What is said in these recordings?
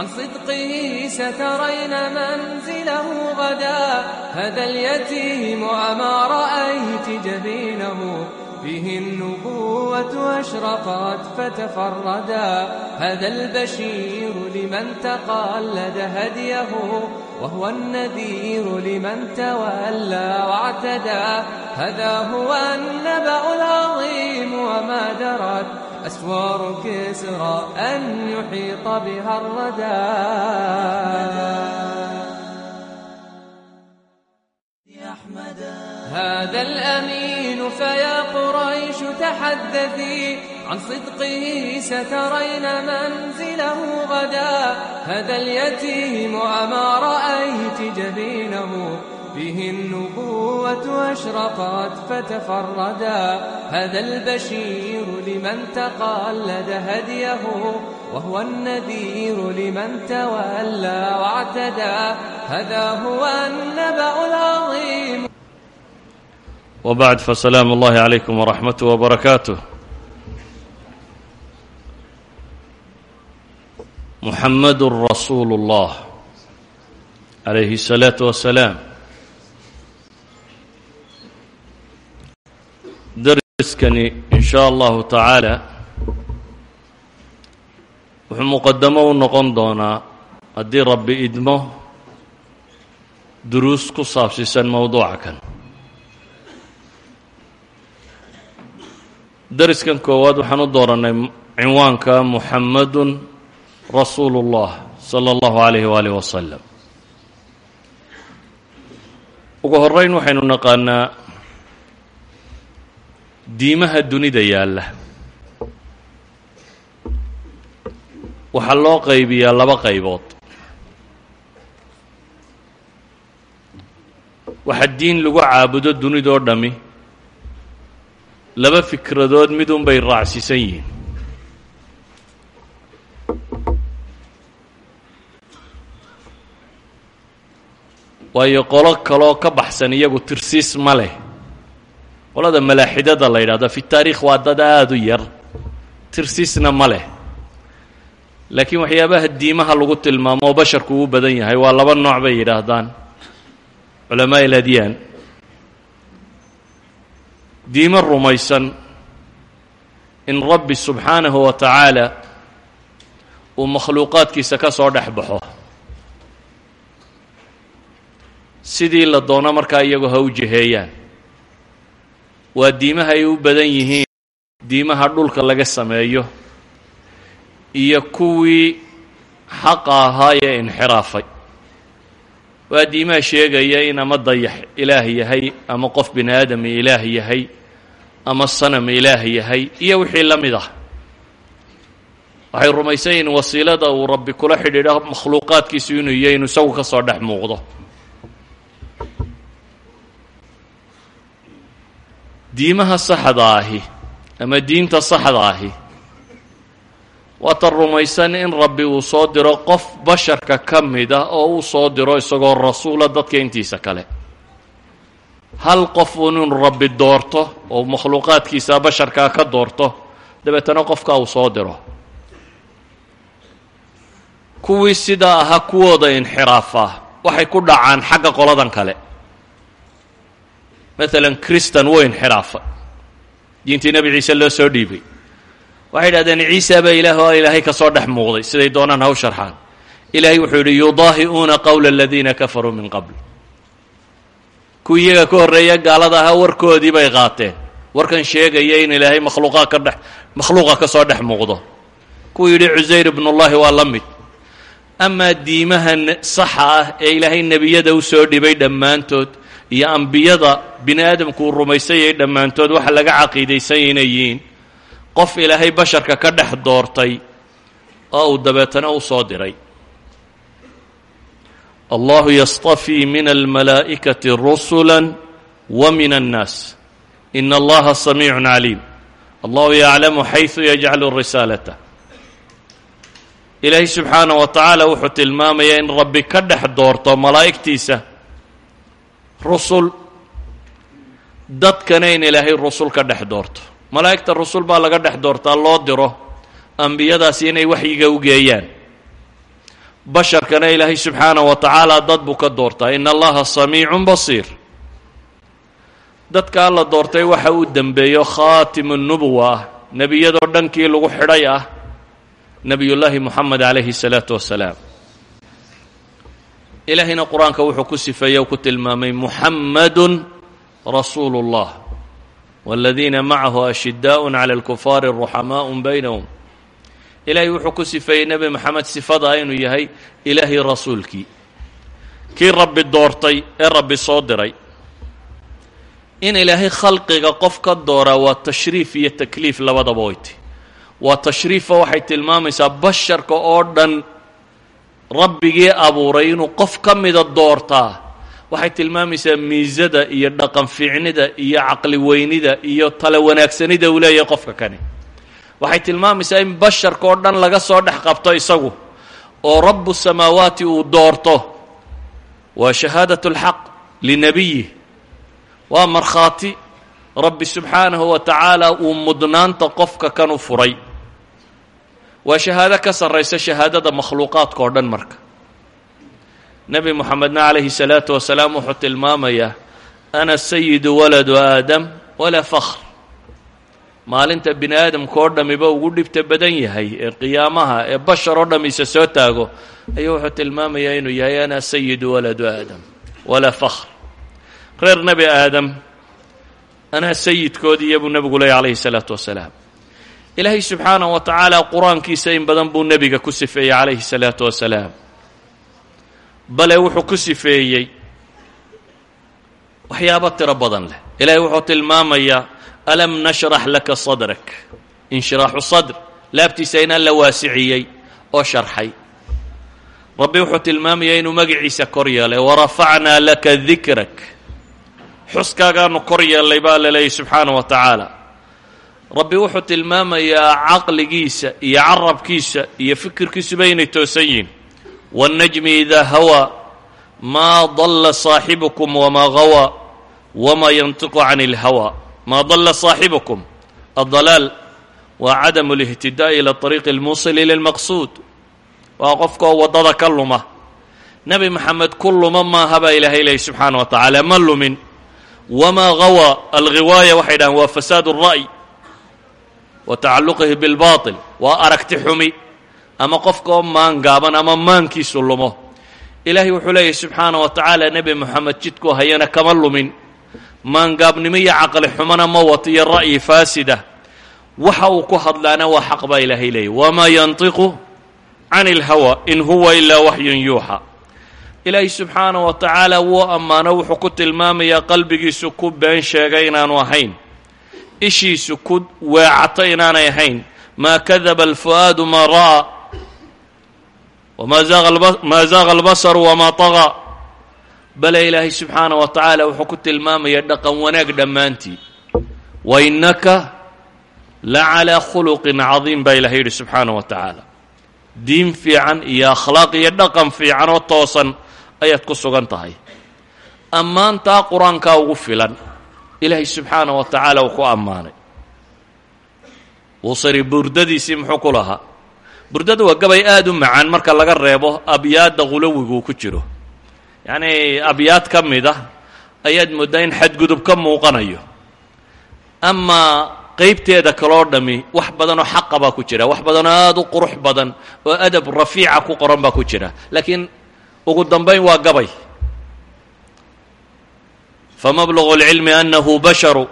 عن صدقه سترين منزله غدا هذا اليتيم أما رأيت جبينه فيه النبوة أشرقت فتفردا هذا البشير لمن تقلد هديه وهو النذير لمن تولى واعتدى هذا هو النبأ العظيم وما درت أسوار كسرى أن يحيط بها الردى هذا الأمين فيا قريش تحدثي عن صدقه سترين منزله غدا هذا اليتيم أما رأيت جبينه فيه النبوة أشرقت فتفردا هذا البشير لمن تقلد هديه وهو النذير لمن تولى واعتدى هذا هو النبأ العظيم وبعد فسلام الله عليكم ورحمته وبركاته محمد رسول الله عليه الصلاة والسلام درسكني إن شاء الله تعالى wuxuu muqadamo u noqon doonaa haddii rabbi idmo duruus ku saabsiisan mowduuca kan dariskan koowaad waxaan u doorannay cinwaanka muxamadun rasuulu اllah salى اllahu alayh waalih wasalam ugu horeyn waxaynu naqaanaa diimaha dunida yaalla. Waxaa loo qaybiyaa laba qaybood. Waxaa diin lagu caabudo dunidoo dhammi. Laba fikradood midun bay raacsiisan yihiin. Waayo qolo kaloo ka baxsan iyagu tirsiis ma leh qolada malaaxidada la yidhahdo fi taariikh waa dad aada u yar. Tirsiisna ma leh. Laakiin waxyaabaha diimaha lagu tilmaamo basharku uu badan yahay waa laba nooc bay yidhaahdaan. Culamaa il adyaan diimo rumaysan in rabbi subxaanahu wa tacaala uu makhluuqaadkiisa ka soo dhex baxo. Sidii la doono markaa iyagu ha u jiheeyaan waa diimaha ay u badan yihiin. Diimaha dhulka laga sameeyo. Iyo kuwii xaqa ahaa ee inxiraafay. Waa diimaha sheegaya in ama dayax ilaah yahay ama qof bini aadam ilaah yahay ama sanam ilaah yahay iyo wixii la mid ah. Waxay rumaysan yihiin wasiilada uu rabbi kula xidhiidho makhluuqaadkiisu inuu yahay inuu isagu ka soo dhex muuqdo diimaha saxda ahi ama diinta saxda ahi waa tan rumaysan in rabbi uu soo diro qof basharka ka mid oo uu soo diro isagoo rasuula dadka intiisa kale. Hal qof uun inuu rabbi doorto oo makhluuqaadkiisa basharkaa ka doorto dabeetana qofka uu soo diro. Kuwii sidaa ahaa kuwooda inxiraafa waxay ku dhacaan xagga qoladan kale maalan kristan wuu inxiraafa diintii nebi ciise loo soo dhiibay. Waxay idhahdeen ciisa baa ilaah oo ilaahay ka soo dhex muuqday. Siday doonaan u sharxaan ilaahay wuxuu yidhi yudaahi'uuna qowla aladiina kafaruu min qabl. Kuwii iyaga ka horreeya gaalada ahaa warkoodii bay qaateen. Warkan sheegaya in ilaahay makhluuqaa ka dhex makhluuqa ka soo dhex muuqdo. Kuwuu yidhi cusayr ibnullahi waa la mid. Amaa diimaha saxa ah ee ilaahay nebiyada u soo dhibay dhammaantood iyo ambiyada bini aadamku uu rumaysanyay dhammaantood waxa laga caqiidaysanya inay qof ilaahay basharka ka dhex doortay oo uu dabeetana u soo diray. Allahu yastafii min almalaa'ikati rusula wa min annaas. Ina allaha samiicun caliim allahu yaclamu xaysu yajcalu risaalata ilaahay subxaanah wa tacaala wuxuu tilmaamayaa in rabbi ka dhex doorto malaa'igtiisa rusul. Dadkana in ilaahay rusul ka dhex doorto. Malaa'igta rusul baa laga dhex doortaa loo diro. Ambiyadaasi inay waxyiga u geeyaan. Basharkana ilaahay subxaanah wa tacaala dad buu ka doortaa. In allaha samiicun basiir. Dadka alla doortay waxa uu dembeeyo khaatimu nubuwa ah nebiyadoo dhankii lagu xidhay ah nebiyullaahi muxamed calayhi salaatu wasalaam ilaahayna qur-aanka wuxuu ku sifeeyey o ku tilmaamay muxamadu rasuulu اllah wاladiina macahu ashidaaء calى اlkufaari ruxamaaء baynahum ilaahay wuxuu ku sifeeyey nebi moxamed sifadaa inuu yahay ilaahay rasuulkii kii rabbi doortay ee rabbi soo diray in ilaahay khalqiga qof ka dooraa waa tashriif iyo takliif labadaba oyti waa tashriifa waxay tilmaamaysaa basharka oo dhan rabbigii abuuray inuu qof ka mida doortaa waxay tilmaamaysaa miisada iyo dhaqan fiicnida iyo caqli weynida iyo tale wanaagsanida uu leeyahay qofka kani. Waxay tilmaamaysaa in basharka oo dhan laga soo dhex qabto isagu oo rabu samaawaati uu doorto. Waa shahaadat اlxaq linebiyih waa markhaati rabbi subxaanahu wa tacaala uu mudnaanta qofka kan u furay waa shahaado ka sarraysa shahaadada makhluuqaadka oo dhan marka. Nebi moxamedna calayhi salaatu wasalaam wuxuu tilmaamayaa ana sayidu waladu aadam walaa fakhr. Maalinta bini aadamka oo dhamiba ugu dhibta badan yahay ee qiyaamaha ee bashar oo dham isa soo taago ayuu wuxuu tilmaamayaa inuu yahay ana sayidu waladu aadam walaa fakhr. Reer nebi aadam anaa sayidkoodiiya buu nebigu leeyay calayhi salaatu wasalaam ilaahay subxaanaه wa tacaala qur'aankiisa in badan buu nebiga ku sifeeyey calayhi salaatu wasalaam bale wuxuu ku sifeeyey waxyaabo tiro badan leh. Ilaahay wuxuu tilmaamayaa alam nashrax laka sadrak? Inshiraaxu sadr laabtiisa inaan la waasiciyey oo sharxay. Rabbi wuxuu tilmaamayaa inuu magaciisa kor yeelay warafacnaa laka dikrak xuskaagaanu kor yeellay baa la subxaana wa tacaala rabbi wuxuu tilmaamayaa caqligiisa iyo carabkiisa iyo fikirkiisuba inay toosan yihin wاnnajmi idaa hawaa maa dalla saaxibukum wamaa gawaa wamaa yantiqu can اlhawa maa dalla saaxibukum addalaal waa cadamu اlاhtidaaءi ilى طariiqi اlmuusil ilى اlmaqsuud waa qofkaoo waddada ka luma nebi moxamed ku luma maaha baa ilaahay leeyay subxaana wa tacaala ma lumin wamaa gawaa alghiwaaya waxay dhahaan waa fasaad الra'y wa tacalluqihi bilbaatil waa aragti xumi. Ama qofka oo maangaaban ama maankiisu lumo. Ilaahay wuxuu leeyahy subxaana wa tacaala nebi moxamed jidkuu hayana kama lumin. Maangaabnimo iyo caqli xumona ma wato iyo ra'yi faasida. Waxa uu ku hadlaana waa xaq baa ilaahay leeyay wamaa yantiqu can اlhawa in huwa ilaa waxyun yuuxa. Ilaahay subxaana wa tacaala wuu ammaano wuxuu ku tilmaamayaa qalbigiisu ku been sheegay inaanu ahayn ishiisu ku weecato inaanay ahayn. Maa kadaba alfu'aadu maa ra'aa maa zaaqa albasaru wamaa طagaa bale ilaahay subxaana wa tacaala wuxuu ku tilmaamayaa dhaqan wanaag dhammaantii. Wa innaka la calaa khuluqin cadiim baa ilahay yidhi subxaana wa tacaala diin fiican iyo akhlaaq iyo dhaqan fiican oo toosan ayaad ku sugan tahay. Ammaantaa qur'aankaa ugu filan ilaahay subxaana wa tacaala uu ku ammaanay. Wuusiri burdadiisii muxuu ku lahaa? Burdada waa gabay aada u macaan marka laga reebo abyaadda qulawigu uu ku jiro. Yacnii abyaad ka mid ah ayaad mooddaa in xadgudub ka muuqanayo. Amaa qaybteeda kaloo dhami wax badan oo xaqa baa ku jira wax badan oo aada u qurux badan oo adab rafiica ku qoran baa ku jira. Laakiin ugu dambayn waa gabay famablaغu اlcilmi anahu basharu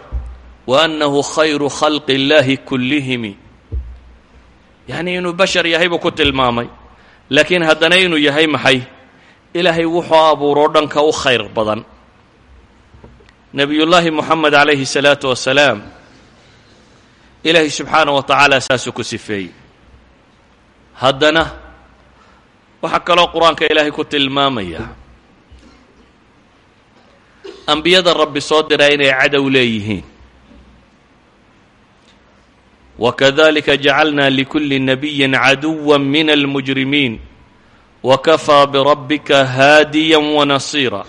wa anahu khayru khalqi اllahi kullihimi yacnii inuu bashar yahay buu ku tilmaamay laakiin haddana inuu yahay maxay ilaahay wuxuu abuuroo dhanka u khayr badan nebiyullaahi moxamed calayhi الsalaatu wasalaam ilaahay subxaana wa tacaala saasuu ku sifeeyey haddana waxaa kaloo qur-aanka ilaahay ku tilmaamaya ambiyada rabbi soo diraa inay cadow leeyihiin. Wakadalika jacalna likulli nabiyin caduwa min almujrimiin wakafaa birabbika haadiya wanasiira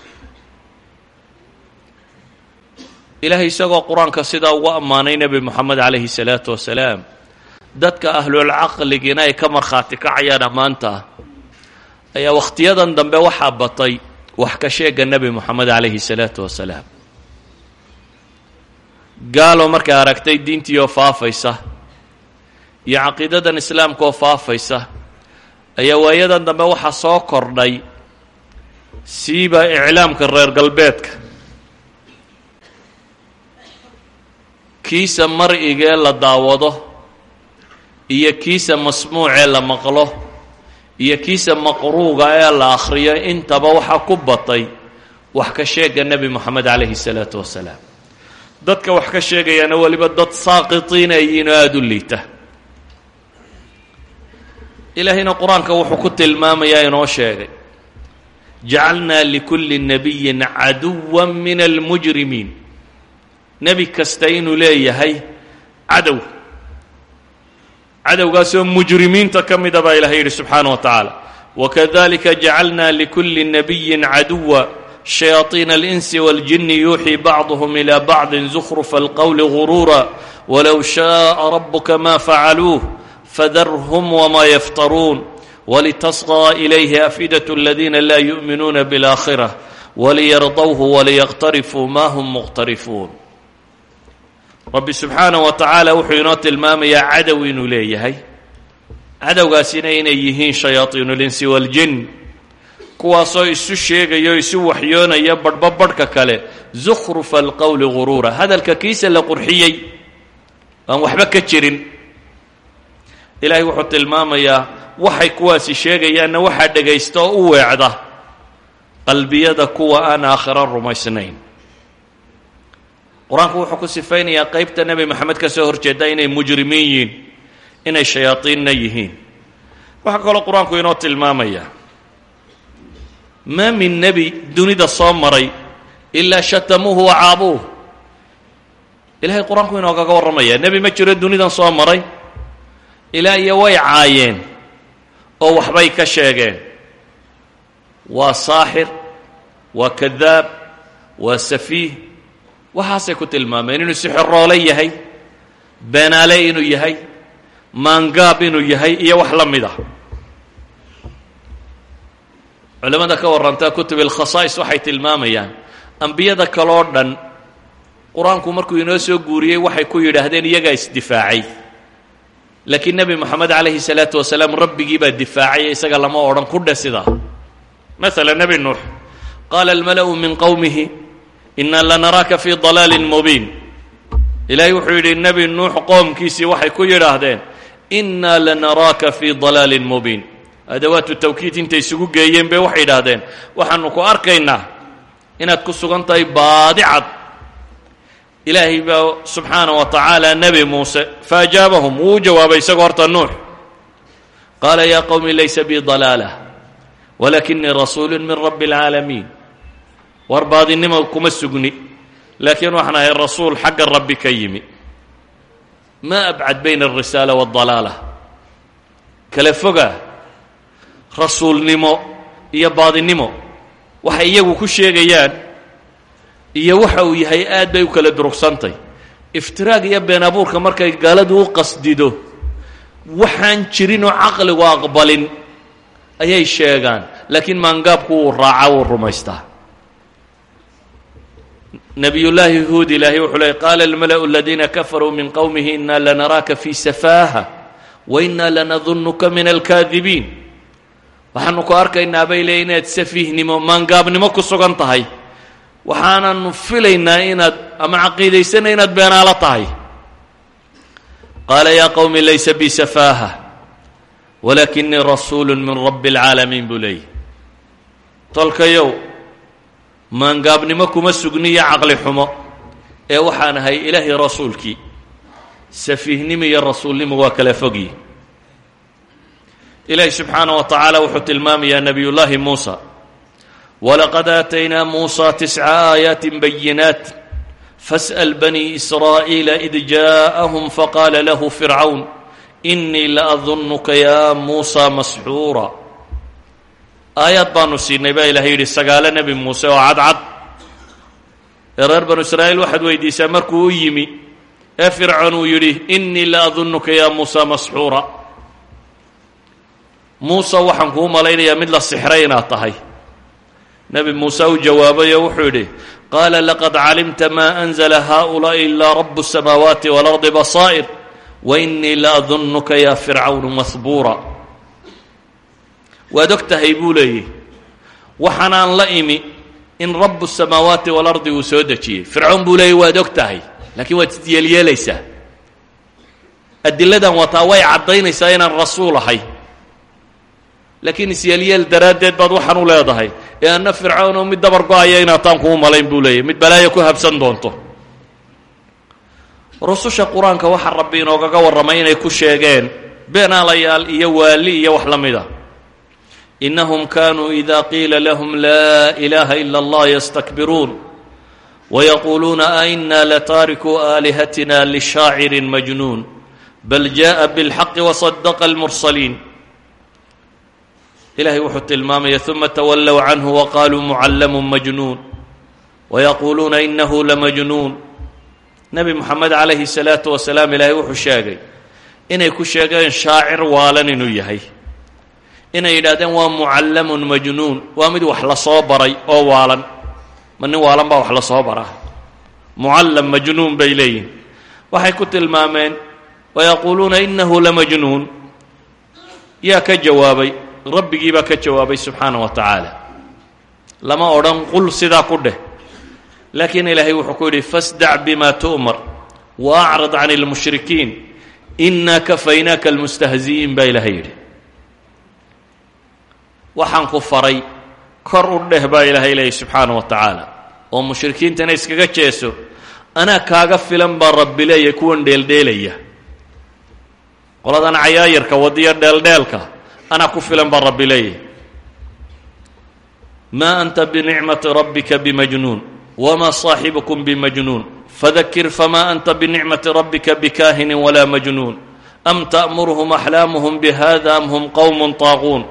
ilaahay isagoo qur'aanka sidaa ugu ammaanay nebi moxamed calayhi salaatu wasalaam dadka ahlulcaqligina ay ka markhaati kacayaan ammaanta. Ayaa wakhtiyadan dambe waxaa batay wax ka sheega nebi moxamed calayhi salaatu wasalaam gaalo markay aragtay diintii oo faafaysa iyo caqiidadan islaamka oo faafaysa ayaa waayadan dambe waxaa soo kordhay siiba iclaamka reer galbeedka. Kiisa mar'igee la daawado iyo kiisa masmuucee la maqlo iyo kiisa maqruuga ee la akhriyo intaba waxaa ku batay wax ka sheega nebi moxamed calayhi salaatu wasalaam. Dadka wax ka sheegayaana weliba dad saaqitiin ay yihiin oo aada u liita. Ilaahayna qur'aanka wuxuu ku tilmaamayaa inoo sheegay jacalnaa likulli nabiyin caduwa min almujrimiin. Nebi kasta inuu leeyahay cadow cadowgaasoo mujrimiinta ka mida baa ilahay yidhi subxaana wa tacaala wakadalika jacalna likulli nabiyin caduwa shayaطiina alinsi waاljini yuuxii bacduhm ilى bacdi zukrufa alqowli guruura walow shaءa rabuka ma facaluuh fadarhm wma yaftaruun wlitasغى ilayhi afidaة اladina la yuؤminuuna bاlآkhirة waliyardwhu waliyqtarifuu ma hm muqtarifuun rabbi subxaanaه wa tacaala wuxuu inoo tilmaamayaa cadow inuu leeyahay. Cadowgaasina inay yihiin shayaaiinulinsi waljin kuwaasoo isu sheegayo isu waxyoonaya badhba badhka kale. Zukrufa alqowli guruura hadalka kiisa la qurxiyey aan waxba ka jirin. Ilaahay wuxuu tilmaamayaa waxay kuwaasi sheegayaanna waxaa dhegaysta oo u weecda qalbiyada kuwa aan aakhiro rumaysnayn qur'aanku wuxuu ku sifaynayaa qeybta nebi moxamed ka soo horjeeda inay mujrimiin yihiin inay shayaadiinna yihiin. Waxaa kaloo qur'aanku inoo tilmaamaya maa min nebi dunida soo maray ilaa shatamuuhu wa caabuuh. Ilahay qur'aanku inoogaga warramaya nebi ma jiro dunidan soo maray ilaa iyo way caayeen oo waxbay ka sheegeen. Waa saaxir waa kadaab waa safiih waxaasay ku tilmaameen inuu sixoroole yahay beenaale inuu yahay maangaab inuu yahay iyo wax la mid ah. Culimmada ka warrantaa kutub alkhasaa'is waxay tilmaamayaan ambiyada kaloo dhan qur'aanku markuu inoo soo guuriyey waxay ku yidhaahdeen iyagaa isdifaacay. Laakiin nebi moxamed calayhi salaatu wasalaam rabbigii baa difaacay isaga lama odhan ku dhe sidaa. Maala nebi nuux qaala almala'u min qowmihi inaa lanaraaka fii dalaalin mubiin. Ilaahay wuxuu yidhi nebi nuux qoomkiisii waxay ku yidhaahdeen innaa lanaraaka fii dalaalin mubiin. Adawaatu tawkiid intay isugu geeyeen bay waxay yidhaahdeen. Waxaanu ku arkaynaa inaad ku sugan tahay baadi cad ilaahay baa subxaana wa tacaala nebi muuse faajaabahum wuu u jawaabay isagoo horta nuux. Qaala yaa qowmi laysa bii dalaala walakinii rasuulu min rabbi اlcaalamiin war baadinimo kuma sugni. Laakiin waxaan ahay rasuul xagga rabbi ka yimi. Maa abcad bayna alrisaala waاdalaala kala foga rasuulnimo iyo baadinimo waxay iyagu ku sheegayaan iyo waxa uu yahay aad bay u kala durugsantay iftiraag iyo been abuurka markay gaaladu u qasdido waxaan jirinoo caqligu aqbalin ayay sheegaan. Laakiin maangaabku wuu raaca wuu rumaystaa nabiyullaahi huud ilaahay wuxuu leey qaala almala'u aladiina kafaruu min qowmihi inaa lanaraaka fii safaaha wa inaa lanadunnuka min alkaadibiin waxaanu ku arkaynaa bay leey inaad safiihnimo maangaabnimo ku sugan tahay. Waxaananu filaynaa inaad ama caqiidaysana inaad beenaalo tahay. Qaala yaa qowmi laysa bi safaaha walakinii rasuulu min rabbi اlcaalamiin buu leeyahy tolkayow maangaabnimo kuma sugniyo caqli xumo. ee waxaan ahay ilaahay rasuulkii. safiihnimo iyo rasuulnimo waa kala fogyi ilaahi subxaana wa tacaala wuxuu tilmaamayaa nebiyullaahi muusa walaqad aataynaa muusa tisca aayaatin bayinaat fas'l banii israa'iila id ja'ahum faqaala lahu fircawn inii laadunnuka yaa muusa masxuura aayaad baanu siinay baa ilahay yidhi sagaale nebi muuse oo cadcad. Ee reer banu israa'iil waxaad weydiisaa markuu u yimi ee fircoon uu yidhi innii la adunnuka yaa muusa masxuura muuse waxaan kuu malaynayaa mid la sixray inaad tahay. Nebi muuse uu jawaabay oo wuxuu yidhi qaala laqad calimta maa anzala haaulaa'i ilaa rabu samaawaati waalardi basaa'ir wa innii la adunnuka yaa fircawn masbuura waad og buu leeyahy waxaanaan la imi in rabu الsamaawaati walardi uu soo dejiyey. Fircown buu leeyay waad og laakiin waad isyeelyeelaysaa adiladan wataa way caddaynaysaa inaan rasuul ahay. Laakiin isyeelyeel daraaddeed baad waxaan u leedahay. Ee anna fircawn oo mid dabar go'aya inaataan kuu malayn buu leeyahy mid balaayo ku habsan doonto. Rususha qur'aanka waxaa rabbi inoogaga warramay inay ku sheegeen beenaalayaal iyo waali iyo wax la mida inahum kanuu ida qiila lahum laa ilaha ila allah yastakbiruun wayaquuluuna aina lataarikuu aalihatina lishaacirin majnuun bal jaءa bاlxaqi wasadaqa اlmursaliin ilahay wuxuu tilmaamaya uma tawallow canhu waqaaluu mucallamu majnuun wayaquuluuna inahu lamajnuun nebi moxamed calayhi الsalaatu wasalaam ilaahay wuxuu sheegay inay ku sheegeen shaacir waalan inuu yahay inay yidhahdeen waa mucallamun majnuun waa mid wax la soo baray oo waalan. Ma nin waalan baa wax la soo baraa. Mucallam majnuun bay leeyihiin waxay ku tilmaameen wayaquuluuna inahu lamajnuun yaa ka jawaabay rabbigii baa ka jawaabay subxaana wa tacaala. Lama odhan qul sidaa ku dheh. Laakiin ilaahay wuxuu ku yidhi fasdac bima tu'mar wa can اlmushrikiin inaa kafaynaaka almustahzi'iin baa ilaahay yidhi waxaan ku faray kor u dheh baa ilaahay leeyay subxaana wa tacaala. Oo mushrikiintana iskaga jeeso anaa kaaga filan baa rabbi leeya kuwan dheeldheelaya qoladan cayaayarka wadiyo dheeldheelka anaa ku filan baa rabbi leeyahy maa anta binicmati rabbika bimajnuun wamaa saaxibukum bimajnuun. Fadakir famaa anta binicmati rabbika bikaahinin walaa majnuun. Am ta'muruhum axlaamuhum bihada am hum qowmun taaquun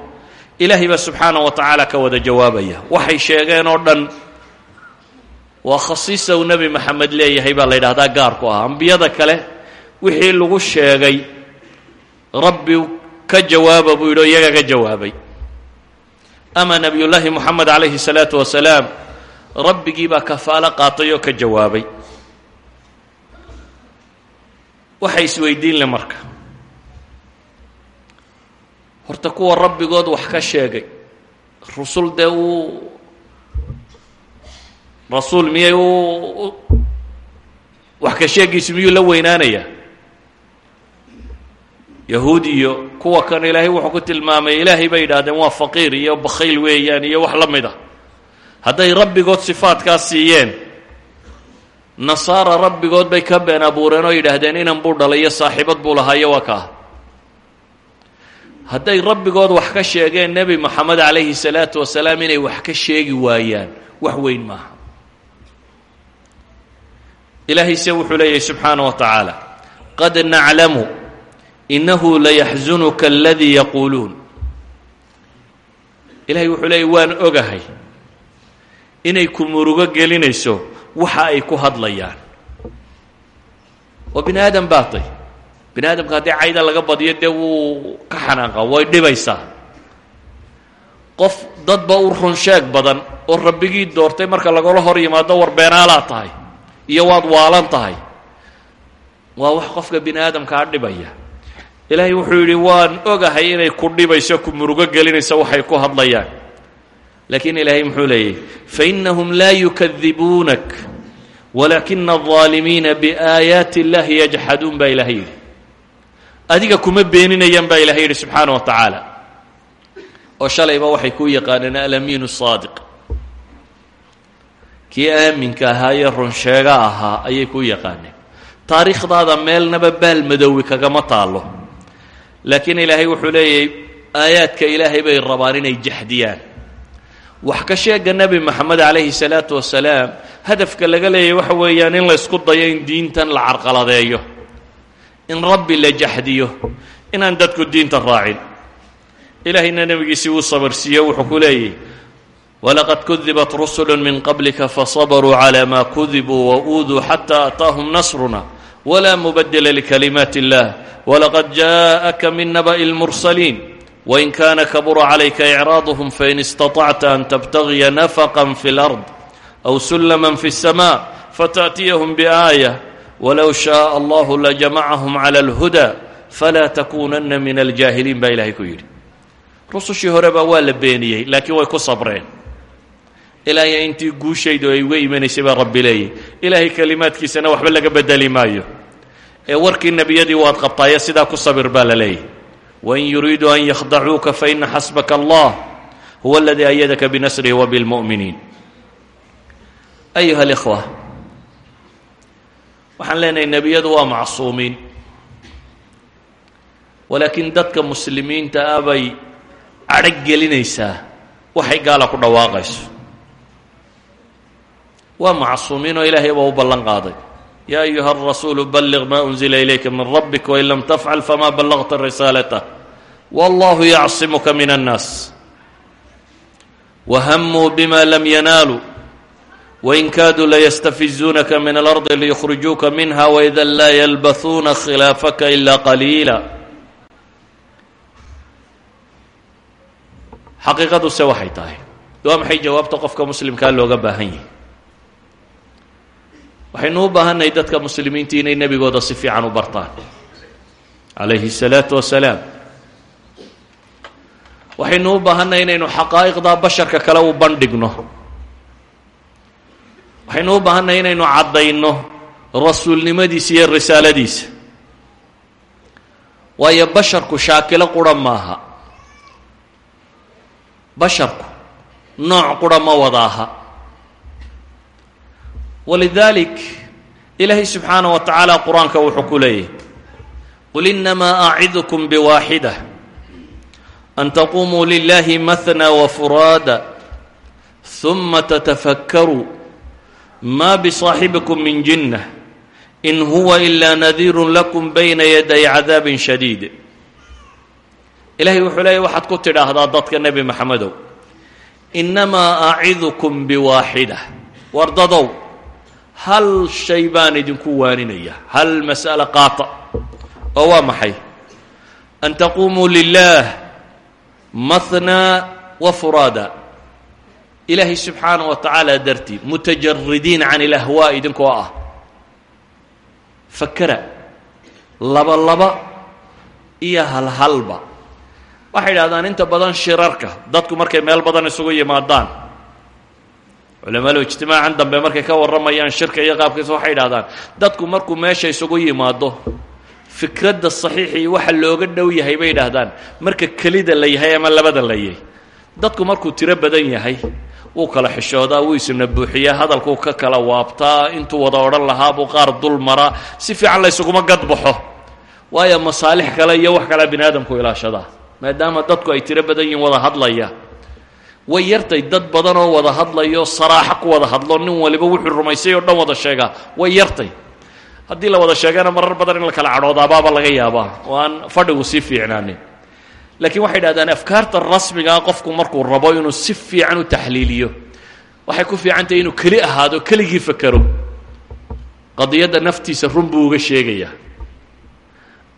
ilaahay baa subxaana wa tacaala ka wada jawaabaya. Waxay sheegeen oo dhan waa khasiisa uu nebi maxamed leeyahay baa la yidhahdaa gaarku ah ambiyada kale wixii lagu sheegay rabbi ka jawaaba buu yidhi o iyaga ka jawaabay. Ama nebiyullaahi moxamed calayhi salaatu wasalaam rabbigii baa kafaalo qaatay oo ka jawaabay. Waxay isweydiin le marka horta kuwa rabbigood wax ka sheegay. Rusul dee uu rasuul miyay u wax ka sheegiisu miyuu la weynaanayaa? Yahuud iyo kuwa kan ilaahay wuxuu ku tilmaamay ilaahay bay yidhahdeen waa faqiir iyo bakhayl weeyaan iyo wax la mid a hadday rabbigood sifaadkaas siiyeen nasaara rabbigood bay ka been abuureen oo yidhaahdeen inan buu dhalay iyo saaxiibad buu lahaayo waa kaa hadday rabbigood wax ka sheegeen nebi moxamed calayhi salaatu wasalaam inay wax ka sheegi waayaan wax weyn maaha. Ilaahay se wuxuu leeyahay subxaana wa tacaala qad naclamu inahu layaxzunuka aladii yaquuluun ilahay wuxuu leeyay waan ogahay inay ku murugo gelinayso waxa ay ku hadlayaan. Oo bini aadam baatay bini aadamka haddii cayda laga badiyo dee wuu ka xanaaqa way dhibaysaa. Qof dadba u run sheeg badan oo rabbigii doortay marka lagala hor yimaado war beenaalaad tahay iyo waad waalan tahay waa wax qofka bini aadamkaa dhibaya. Ilaahay wuxuu yidhi waan ogahay inay ku dhibayso ku murugo gelinayso waxay ku hadlayaan. Laakiin ilaahay muxuu leeyahy fainahum laa yukadibuunak walaakina alظaalimiina biaayaati اllahi yajxaduun baa ilahay yidhi adiga kuma beeninayaan baa ilahay yidhi subxaana wa tacaala. oo shalayba waxay ku yaqaaneen alamiin saadiq. Kii aaminka ahaa ee runsheega ahaa ayay ku yaqaaneen. Taariikhdaada meelnaba baal madoowi kagama taalo laakiin ilaahay wuxuu leeyahay aayaadka ilaahay bay rabaan inay jaxdiyaan wax ka sheega nebi moxamed calayhi salaatu wasalaam hadafka laga leeyahy waxa weeyaan in la ysku dayo in diintan la carqaladeeyo in rabbi la jaxdiyo inaan dadku diinta raacin ilaahayna nebigiisii uu sabarsiiyo wuxuu ku leeyahy walaqad kudibat rusulu min qablika fasabaruu cala ma kudibuu wauuduu xata ataahum nasruna wla mubadila likalimaati اllah walaqad jaءaka min naba'i اlmursaliin wain kana kabura calayka icraaduhum fain istaطacta an tabtagiya nafqa fi اlأrض aw sullama fi الsma fatأtiyahum bآayة ولو shaaa الله lajamacahum على alhudaa فلا takuunanna من aljaahiliin baa ilaahay ku yidhi rusushii horeba waa la beeniyey laakiin way ku sabreen ilaahya intii guushaydu ay uga imanaysay baa rabbi leeyay ilaahay kelimaadkiisana waxba laga bedeli maayo ee warkii nebiyadii waad qabtaaye sidaa ku sabir baa la leeyahy wain yuriiduu an yakhdacuuka faina xasbaka allah huwa aladii ayadaka binasrihi wa bilmu'miniin ayuha waxaan leenahay nebiyadu waa macsuumiin. Walaakiin dadka muslimiinta ah bay cadhag gelinaysaa. Waxay gaala ku dhawaaqayso. Waa macsuumiin oo ilaahay baa u ballan qaaday. Yaa ayuha arasuulu balliq maa unzila ilayka min rabbik wain lam tafcal famaa ballaqta risaalatah wallahu yacsimuka min annaas wahamuu bima lam yanaaluu wain kaaduu layastafizuunaka min alardi liyukhrijuuka minha waida laa yalbahuuna khilaafaka ila qaliila xaqiiqaduse waxay tahay waa maxay jawaabta qofka muslimkaa looga baahan yahay waxaynu u baahannahay dadka muslimiinta inay nebigooda si fiican u bartaan calayhi الsalaatu wasalaam waxaynu u baahannahay inaynu xaqaa'iqda basharka kale u bandhigno waxaynu u baahannahay inaynu caddayno rasuulnimadiisa iyo risaaladiisa. Waayo basharku shaakilo qura maaha. Basharku nooc qura ma wada aha walidaalik ilaahay subxaanaه wa tacaala qur'aanka wuxuu ku leeyahy qul inamaa acidukm bwaaxida an taqumuu lilahi mahna wafuraada ثuma tatafakkaruu ma bصaaxibikum min jinnة in huwa ila nadiiru lakum bayna yaday cadaabi shadiid. Ilahay wuxuu leeyahy waxaad ku tidhaahdaa dadka nebi maxamedow inamaa acidukm biwaaxida. Wardadow hal shay baan idinku waaninaya hal mas'alo qaata oo waa maxay? An taqumuu lilah mahnaa wa furaada ilaahay subxaanaه wa tacaala dartii mutajaridiin can اlahwaa idinkoo ah fakera laba laba iyo halhalba waxay idhahdaan inta badan shirarka dadku markay meel badan isugu yimaadaan culamadu ijtimaacan dambe markay ka warramayaan shirka iyo qaabkiisa waxay idhahdaan dadku markuu meesha isugu yimaado fikradda saxiixii waxa looga dhow yahay bay idhaahdaan marka kelida la yahay ama labada la yahay dadku markuu tiro badan yahay wuu kala xishoodaa wuu isna buuxiyaa hadalkuu ka kala waabtaa intuu wada odhan lahaa buu qaar dul maraa si fiican la ysuguma gadbaxo waayo masaalix kale iyo wax kale bini aadamku ilaashadaa maadaama dadku ay tiro badan yihiin wada hadlaya. Way yartay dad badan oo wada hadlayo saraaxo ku wada hadlo nin waliba wuxuu rumaysay oo dhan wada sheegaa. Way yartay. Haddii la wada sheegana marar badan in la kala cadhoodaabaaba laga yaabaa. Oo aan fadhigu sii fiicnaanin laakiin waxay idhahdaan afkaarta rasmigaa qofku markuu rabo inuu si fiican u taxliiliyo. Waxay ku fiican tahay inuu keli ahaado keligii fakero qadiyadda naftiisa run buu uga sheegayaa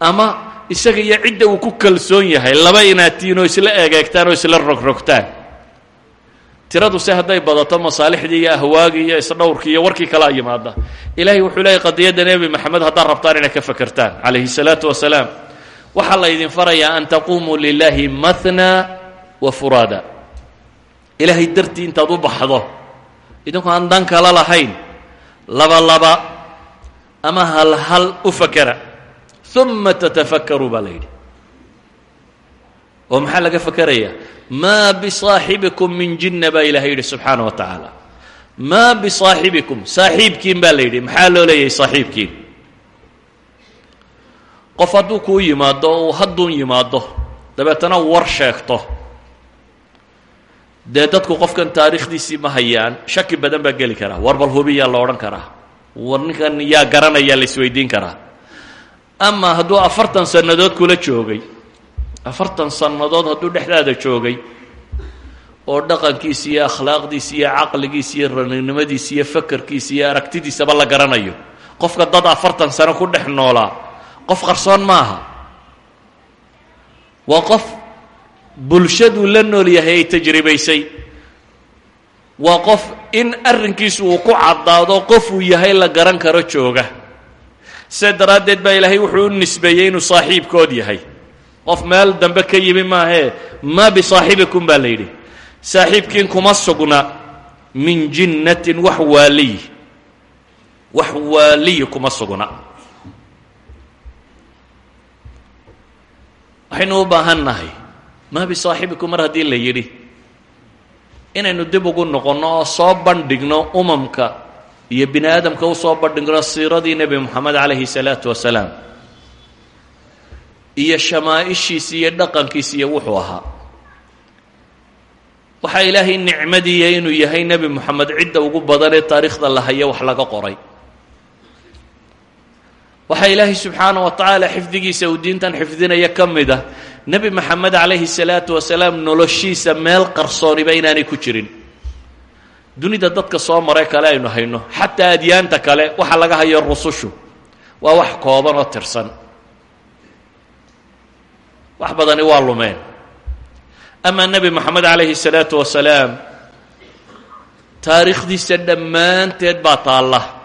ama isaga iyo cidda uu ku kalsoon yahay laba inaatiin oo isla egeegtaan oo isla rogrogtaan. Tiradu se hadday badato masaalixdii iyo ahwaagii iyo isdhowrkii iyo warkii kalaa yimaada. Ilaahay wuxuu leeyay qadiyadda nebi maxamed haddaad rabtaan inay ka fakertaan calayhi الsalaatu wasalaam waxaa la ydin farayaa an taqumuu lilahi mahna wa furaada. Ilaahay dartii intaad u baxdo idinkoo aan dan kala lahayn laba laba ama hal hal u fakera uma tatafakkaruu baa la yidhi. Oo maxaa laga fakerayaa maa bisaaxibikum min jinna baa ilahay yidhi subxaana wa tacaala maa bisaaxibikum saaxiibkiin baa la yidhi. Maxaa loo leeyahay saaxiibkiin qof hadduu kuu yimaado oo uu hadduun yimaado dabeetana war sheegto. Dee dadku qofkan taariikhdiisii ma hayaan shaki badan baa geli karaa war bal hubiyaa la odhan karaa. War ninkan yaa garanayaa la isweydiin karaa. Ama hadduu afartan sannadood kula joogay afartan sannadood hadduu dhexdaada joogay oo dhaqankiisa iyo akhlaaqdiisa iyo caqligiisa iyo raninimadiisa iyo fakarkiisa iyo aragtidiisaba la garanayo. Qofka dad afartan sano ku dhex noolaa qof qarsoon maaha. Waa qof bulshaduu la nool yahay ay tajribaysay. Waa qof in arrinkiisu uu ku caddaado qofuu yahay la garan karo jooga. Sidaa daraaddeed baa ilaahay wuxuu u nisbeeyey inuu saaxiibkood yahay. Qof meel dambe ka yimi maahee maa bisaaxibikum baa la yidhi. Saaxiibkiin kuma sugna min jinnatin wax waaliyi. Wax waaliyi kuma sugna waxaynu u baahan nahay maa bisaaxibikum mar haddii la yidhi inaynu dib ugu noqonno oo soo bandhigno umamka iyo bini aadamka u soo bandhigno siiradii nebi moxamed calayhi salaatu wasalaam iyo shamaaishiisi iyo dhaqankiisi iyo wuxuu ahaa. Waxaa ilaahay nicmadiiya inuu yahay nebi moxamed cidda ugu badan ee taariikhda la hayo wax laga qoray waxaa ilaahay subxaana wa tacaala xifdigiisa uu diintan xifdinaya ka mid ah. Nebi maxamed calayhi salaatu wasalaam noloshiisa meel qarsooniba inaanay ku jirin. Dunida dadka soo maray kale aynu hayno. Xataa adyaanta kale waxa laga hayo rusushu. Waa wax kooban oo tirsan. Wax badani waa lumeen. Amaa nebi moxamed calayhi salaatu wasalaam taariikhdiisa dhammaanteed baa taalla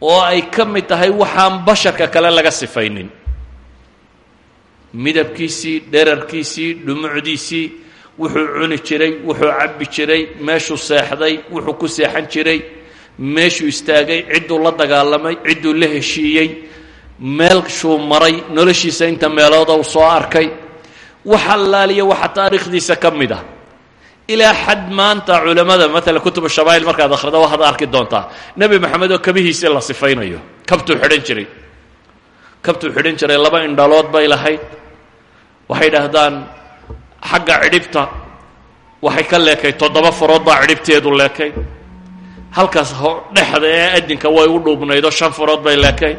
oo ay ka mid tahay waxaan basharka kale laga sifaynin. Midabkiisii dherarkiisii dhumucdiisii wuxuu cuni jiray wuxuu cabbi jiray meeshuu seexday wuxuu ku seexan jiray meeshuu istaagay cidduu la dagaalamay cidduu la heshiiyey meelshuu maray noloshiisa inta meelooda uu soo arkay. Wax allaaliya waxa taariikhdiisa ka mid ah ilaa xad maanta culammada maala kutub shamaa'il markaad akhrido waxaad arki doontaa nebi maxamed oo kabihiisii la sifaynayo. Kabtuu xidhan jiray. Kabtuu xidhan jiray laba indhalood bay lahayd. Waxay dhahdaan xagga cidhibta. Waxay ka leekay toddoba farood baa cidhibteedu leekay. Halkaas dhexda ee adinka way u dhuubnaydoo shan farood bay leekay.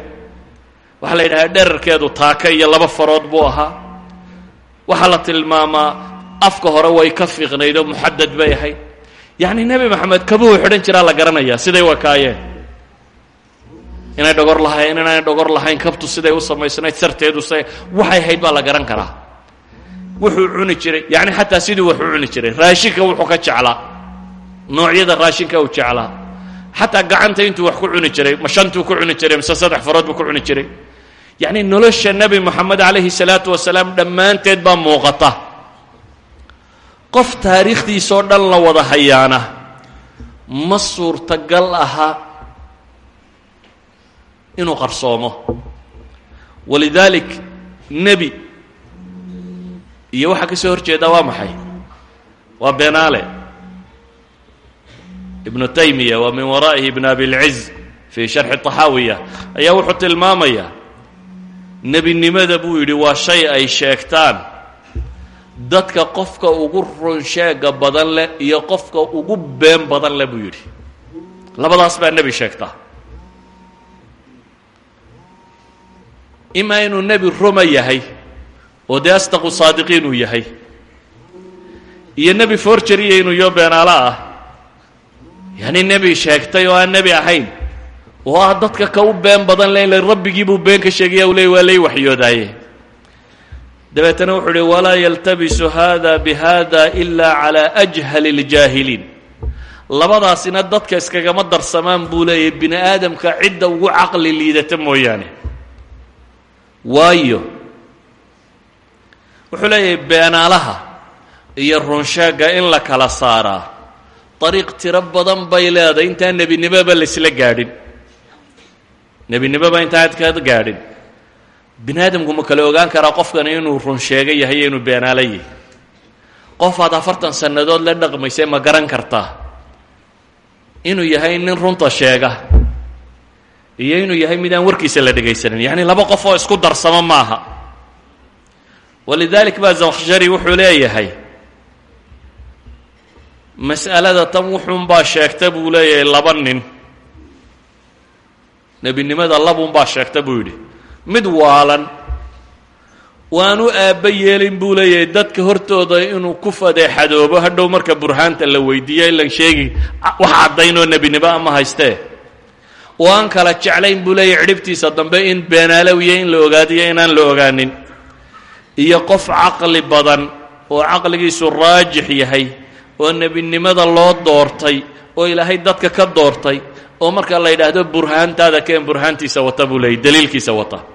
Waxaa la yidhahdaa dherarkeedu taaka iyo laba farood buu ahaa. Waxaa la tilmaamaa afka hore way ka fiiqnaydoo muxadad bay ahayd. Yacni nebi maxamed kabuhu xidhan jiraa la garanayaa siday wakaayeen. Inay dhogor lahayn inaanay dhogor lahayn kabtu siday u samaysnayd sarteedu say waxay ahayd baa la garan karaa. Wuxuu cuni jiray yacni xataa siduu wax u cuni jiray. Raashinka wuxuu ka jeclaa. Noocyada raashinka uu jeclaa. Xataa gacanta intuu wax ku cuni jiray ma shantuu ku cuni jiray mise saddex farood buu ku cuni jiray. Yacni nolosha nebi moxamed calayhi salaatu wasalaam dhammaanteed baa muuqata qof taariikhdiisoo dhan la wada hayaana ma suurtagal aha inuu qarsoomo. Walidaalik nebi iyo waxaa ka soo hor jeedaa waa maxay? Waa beenaale ibnu taymiya waa min waraa'ihi ibn abilciz fii sharxi طaxaawiya ayaa wuxuu tilmaamayaa nebinimada buu yidhi waa shay ay sheegtaan dadka qofka ugu runsheega badan leh iyo qofka ugu been badan leh buu yidhi. Labadaas baa nebi sheegtaa imaa inuu nebi roma yahay oo dee astaqu saadiqiin uu yahay iyo nebi forjeriya inuu yo beenaalo ah yacni nebi sheegtay oo aan nebi ahayn oo ah dadka ka u been badan le ila rabbigii buu been ka sheegaya u leey waa lay waxyoodaaye dabeetana wuxuu uhi walaa yaltabisu hada bihada ila calى ajhali اljaahiliin labadaasina dadka iskagama darsamaan buu leeyahy bini aadamka cidda ugu caqli liidata mooyaane. Waayo. Wuxuu leeyahay beenaalaha iyo runsheega in la kala saaraa dariiq tiro badan bay leedahay intaan nebinimoba laisla gaadhin. Nebinimoba intaan adkaad gaadhin bini aadamku ma kale ogaan karaa qofkani inuu run sheega yahay inuu beenaalo yahay. Qof aad afartan sannadood la dhaqmaysay ma garan kartaa inuu yahay nin runta sheega iyo inuu yahay mid aan warkiisa la dhegaysanin yacni laba qof oo isku darsamo maaha. Walidalik baa zakhshari wuxuu leeyahay mas'alada tan wuxuunbaa sheegta buu leeyahay laba nin. Nebinimada labuunbaa sheegta buu yidhi mid waalan. Waanu aabba yeelin buu leeyahay dadka hortooda inuu ku fadeexadoobo hadhow marka burhaanta la weydiiyo ilan sheegi wax caddaynoo nebinimo ama haystee oo aan kala jeclayn buu leeyahay cidhibtiisa dambe in beenaalowiya in la ogaadiyo inaan la ogaanin. Iyo qof caqli badan oo caqligiisu raajix yahay oo nebinimada loo doortay oo ilaahay dadka ka doortay oo marka la yidhaahdo burhaantaada keen burhaantiisa wata buu leeyay daliilkiisa wata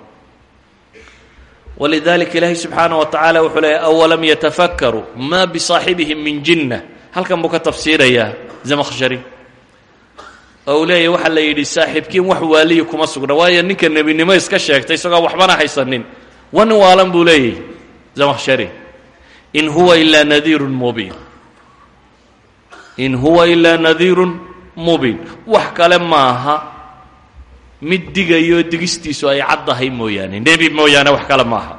walidalika ilaahay subxaanaه wa tacaala wuxuu leeyay awalam yatafakkaruu ma bisaaxibihim min jinna halkan buu ka tafsiirayaa zamakhshari oo uu leeyahy waxaa la yidhi saaxiibkiin wax waaliyi kuma sugna waayo ninka nebinimo iska sheegtay isagoo waxbana haysanin wa nin. Waalan buu leeyahy zamakhshari in huwa ilaa nadiirun mubiin. In huwa ilaa nadiirun mubiin. Wax kale maaha mid digayo digistiisu ay caddahay mooyaane. Nebi mooyaane wax kale maaha.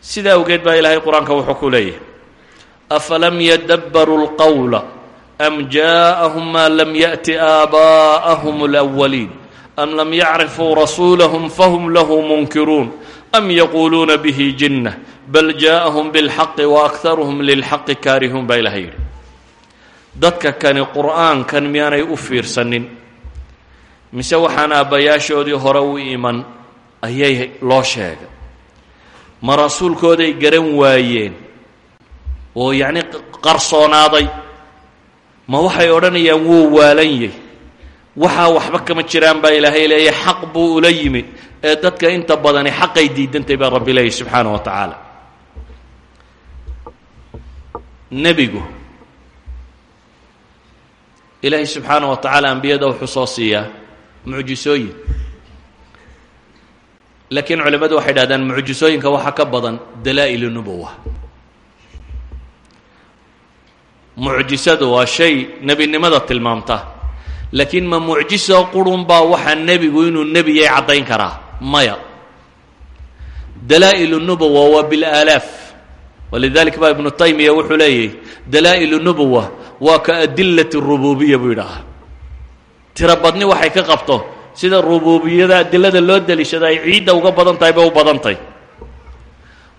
Sidaa awgeed baa ilaahay qur'aanka wuxuu ku leeyahay afalam yadabbaruu lqawla am jaa'ahum maa lam ya'ti aabaa'ahum alawaliin am lam yacrifuu rasuulahum fahum lahu munkiruun? Am yaquuluuna bihi jinna bal jaa'ahum bilxaqi wa akharuhum lilxaqi kaarihuun baa ilahay yidhi. Dadka kani qur'aankan u fiirsanin mise waxaan aabbayaashoodii hore u iman ayay loo sheegay. Ma rasuulkooday garan waayeen oo yacni qarsoonaaday ma waxay odhanayaan wuu waalan yahy waxaa waxba kama jiraan baa ilaahay leeya xaq buu ula yimi ee dadka inta badani xaqay diidantay baa rabbi leeyahy subxaana wa tacaala. Nebigu ilaahay subxaana wa tacaala ambiyada wuxuu soo siiyaa mucjisooyin. Laakiin culimmadu waxay dhahdaan mucjisooyinka waxaa ka badan dalaa'il nubuwa mucjisadu waa shay nebinimada tilmaamta. Laakiin ma mucjiso qurun baa waxaa nebigu inuu nebiyay caddayn karaa? Maya. Dalaa'il waa bilaalaaf walidalik baa ibnu taymiya wuxuu leeyahy dalaa'il nubuwa waa tiro waxay ka qabto sida rububiyada adilada loo deliishada ay ciidda uga badan tahay bay u badan tahay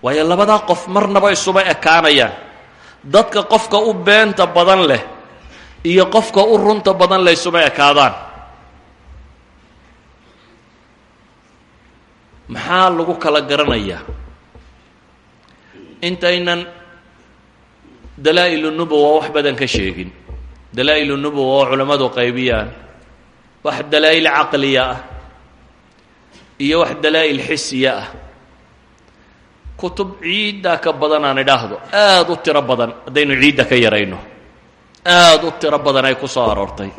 waayo labadaa qof marnaba isuba ekaanayaan. Dadka qofka u beenta badan leh iyo qofka u runta badan leh isuma ekaadaan. Maxaa lagu kala garanayaa? Intaynan dalaa'il nubuwa wax badan ka sheegin. Dalaa'il nubuwa oo culammadu qaybiyaan wax dalaa'il caqliya ah iyo wax dalaa'il xisiya ah. Kutub ciiddaa ka badan aan idhaahdo aada u tiro badan haddaynu ciidda ka yarayno aada u tiro badan ay ku soo aroortay.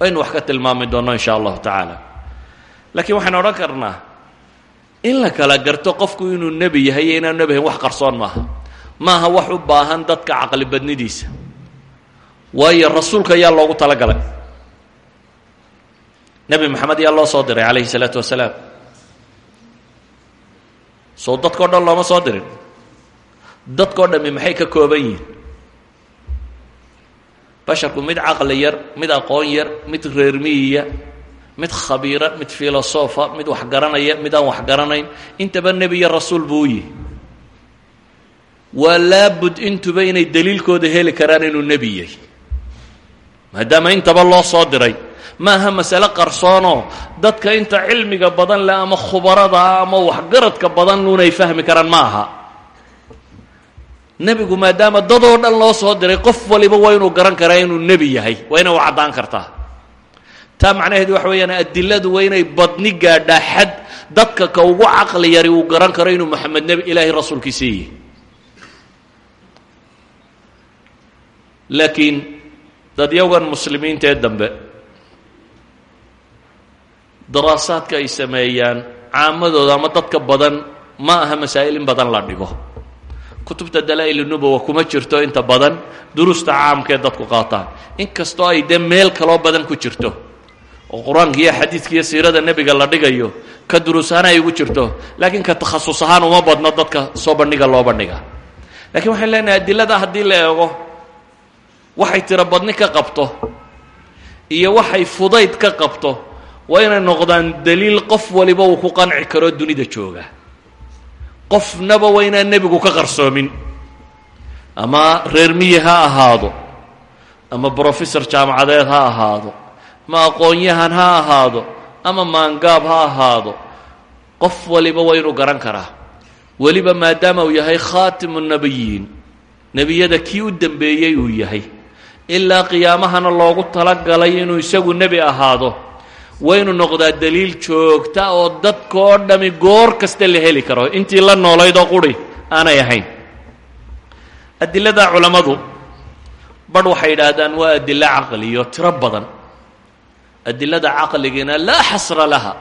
Waynu wax ka tilmaami doonno in sha allahu tacaala. Laakiin waxaynu odhan karnaa in la kala garto qofku inuu nebi yahay iyo inaanu nebi yahayn wax qarsoon maaha maaha wax u baahan dadka caqli badnidiisa. Waayo rasuulka ayaa loogu talagalay nebi moxamed yaa loo soo diray calayhi salaatu wasalaam soo dadkao dhan looma soo dirin. Dadkao dhami maxay ka kooban yihiin? Basharku mid caqli yar mid aqoon yar mid reermiyiya mid khabiira mid filosofa mid wax garanaya mid aan wax garanayn intaba nebi iyo rasuul buu yihi waa laabud intuba inay daliilkooda heli karaan inuu nebi yahay. Maadaama intaba loo soo diray maaha masale qarsoonoo dadka inta cilmiga badan leh ama khubarada ama waxgaradka badan unay fahmi karaan ma aha nebigu maadaama dadoo dhan loo soo diray qof waliba waa inuu garan karaa inuu nebi yahay waa inay caddaan kartaa. Taa macnaheedu waxa weeyaan adiladu waa inay badni gaadhaa xad dadka ka ugu caqli yari uu garan karo inuu moxamed nebi ilaahay rasuulkiisa yihi laakiin dadyawgan muslimiinta ee dambe daraasaadka ay sameeyaan caamadooda ama dadka badan ma aha masaa'il in badan la dhigo. Kutubta dalaa'il nubowa kuma jirto inta badan duruusta caamkaee dadku qaataan. Inkastoo ay dee meel kaloo badan ku jirto oo qur'aanka iyo xadiidka iyo siirada nebiga la dhigayo ka duruusahaan ay ugu jirto laakiin ka takhasus ahaan uma badno dadka soo bandhiga loo bandhiga lakiin waxaan leenahay adilada haddii la eego waxay tiro badni ka qabto iyo waxay fudayd ka qabto waa inay noqdaan daliil qof waliba uu ku qanci karo dunida jooga. Qofnaba waa inaan nebigu ka qarsoomin. Ama reer miyi ha ahaado. Ama brofessor jaamacadeed ha ahaado. Ma aqoon-yahan ha ahaado. Ama maangaab ha ahaado. Qof waliba waa inuu garan karaa. Weliba maadaama uu yahay khaatimu nabiyiin. Nebiyada kii u dembeeyey uu yahay. Ilaa qiyaamahana loogu talagalay inuu isagu nebi ahaado waynu noqdaa daliil joogta oo dadka oo dhami goor kasta la heli karo. Intii la noolaydoo quri aanay ahayn. Adilada culammadu badh waxay yidhaahdaan waa adilo caqliyo tiro badan. Adilada caqligina laa xasra laha.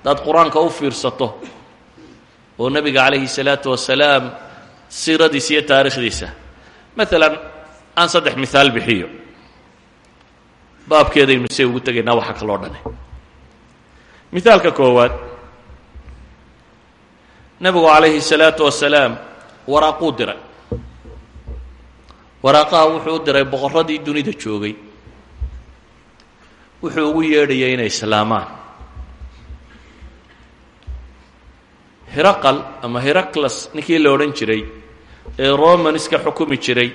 Hadaad qur'aanka u fiirsato oo nebiga calayhi salaatu wasalaam siiradiisa iyo taarikhdiisa maalan aan saddex mihaal bixiyo. Baabkeedaynu se ugu tegaynaa waxa kaloo dhane mihaalka koowaad nebigu calayhi salaatu wasalaam waraaquu diray. Waraaqaha wuxuu diray boqorradii dunida joogay. Wuxuu ugu yeedhayay inay islaamaan. Hiraqal ama heraclas ninkii la odhan jiray ee romanska xukumi jiray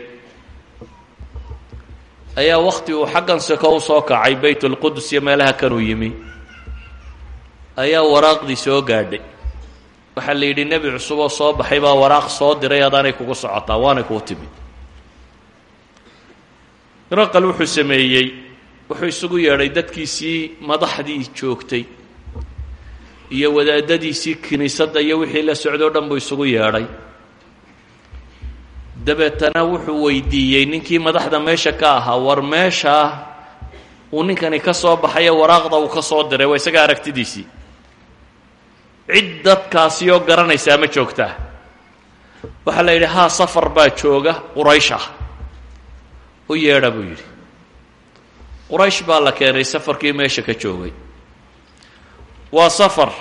ayaa wakhti uu xaggan seko u soo kacay baytulqudus iyo meelaha kanuu yimi ayaa waraaqdii soo gaadhay. Waxaa la yidhi nebi cusub oo soo baxay baa waraaq soo diray adaanay kugu socotaa waanay kuu timid. Hiraqal wuxuu sameeyey wuxuu isugu yeedhay dadkiisii madaxdii joogtay iyo wadaadadiisii kiniisadda iyo wixii la socday o dhan buu isugu yeedhay. Dabeetana wuxuu weydiiyey ninkii madaxda meesha ka ahaa war meeshaa uu ninkani ka soo baxaye waraaqda uu ka soo diray waa isaga aragtidiisii cid dadkaasi oo garanaysaa ma joogtaa? Waxaa la yidhi haa safar baa jooga quraysh ah. U yeedha buu yidhi. Quraysh baa la keenay safarkii meesha ka joogay. Waa safar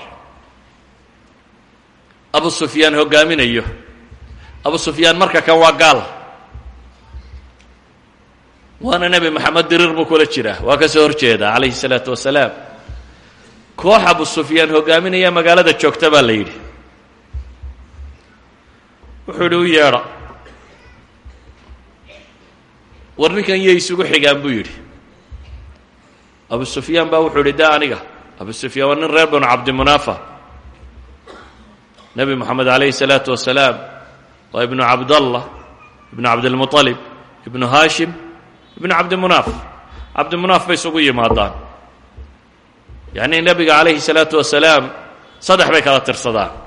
abu sufyaan hoggaaminayo. Abu sufyaan marka kan waa gaal. Waana nebi maxamed diriir buu kula jiraa. Waa ka soo hor jeedaa calayhi salaatu wasalaam koox abu sufyaan hoggaaminaya magaalada joogta baa la yidhi. Wuxuu yidhi u yeedha war ninkan yay isugu xigaan buu yidhi. Abu sufyaan baa wuxuu yidhi da aniga. Abu sufyaan waa nin reer banu cabdimunaafa nebi moxamed calayhi salaatu wasalaam waa ibnu cabdallah ibnu cabdilmuطalib ibnu haashim ibnu cabdimunaaf cabdimunaaf bay isugu yimaadaan yacnii nebiga calayhi salaatu wasalaam saddex bay kala tirsadaan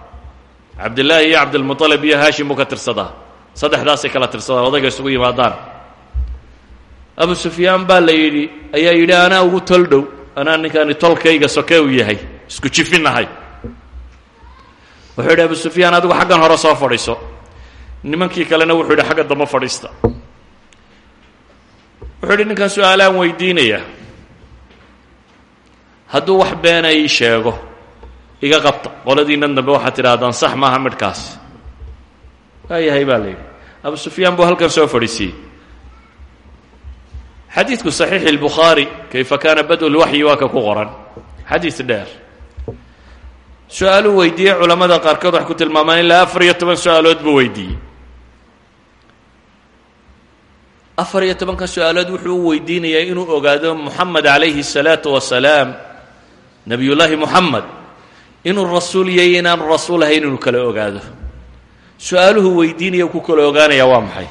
cabdillaahi iyo cabdilmuطalib iyo haashim buu ka tirsadaa. Saddexdaasay kala tirsadaan odayga isugu yimaadaan. Abu sufyaan baa la ayaa yidhi anaa ugu tol dhow anaa ninkaani tolkayga soke u yahay isku jifinahay wuxuu abu sufyaan adigu xaggan hore soo fadhiiso. Nimankii kalena wuxuu yidhi xagga dambe fadhiista. Wuxuu yidhi ninkan su'aalaan weydiinaya hadduu wax beena ii sheego iga qabta qoladiinnan dambe waxaad tidhaahdaan sax maaha midhkaas waayahay baa la yidhi abu sufyaan buu halkan soo fadhiisiiyey xadiidku صaxiixi الbukhaari kayfa kaana bad lwaxyi waa ka ku qoran xadiid dheer su-aaluu weydiiyey culamada qaarkood waxay ku tilmaamaan ilaa afar iyo toban su-aalood buu weydiiyey afar iyo tobanka su-aalood wuxuu u weydiinayaa inuu ogaado moxamed calayhi الsalaaةu wasalaam nebiy llaahi moxamed inuu rasuul yahay inaanu rasuul ahayn inuu kala ogaado. Su'aaluhu weydiinaya ku kala ogaanaya waa maxay?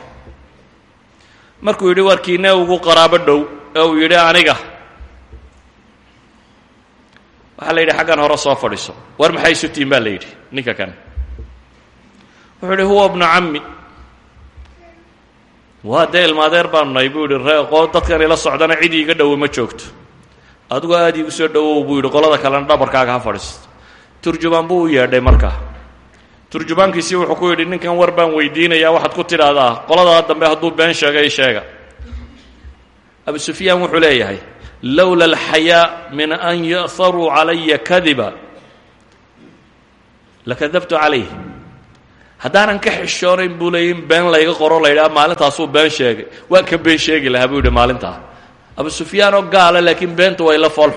Markuu yidhi warkiina ugu qaraabo dhow ee uu yidhi aniga. Waxaa la yidhi xaggan hore soo fadhiiso. War maxay isu tihin baa la yidhi ninka kan. Wuxuu yidhi huwa bnu cammi. Waa dee ilmaadeer baanu nahay buu yidhi reeqoo dadkan ila socdana cid iiga dhowo ma joogto adigoo aada iigu soo dhowow buu yidhi qolada kalena dhabarkaaga ha fadhiisto turjubaan buu u yeedhay markaa turjubaankiisii wuxuu ku yidhi ninkan war baan weydiinayaa waxaad ku tidhaahdaa qoladaa dambe hadduu been sheega i sheega. Abu sufyaan wuxuu leeyahay lowla alxayaa min an ya'haruu calaya kadiba. Lakadabtu calayh haddaanan ka xishoonayn buu leeyay in been layga qoro la yidhaha maalintaasuu been sheegay. Waa ka been sheegi lahaa buu yidhi maalintaa abu sufyaan oo gaala laakiin beentu way la fool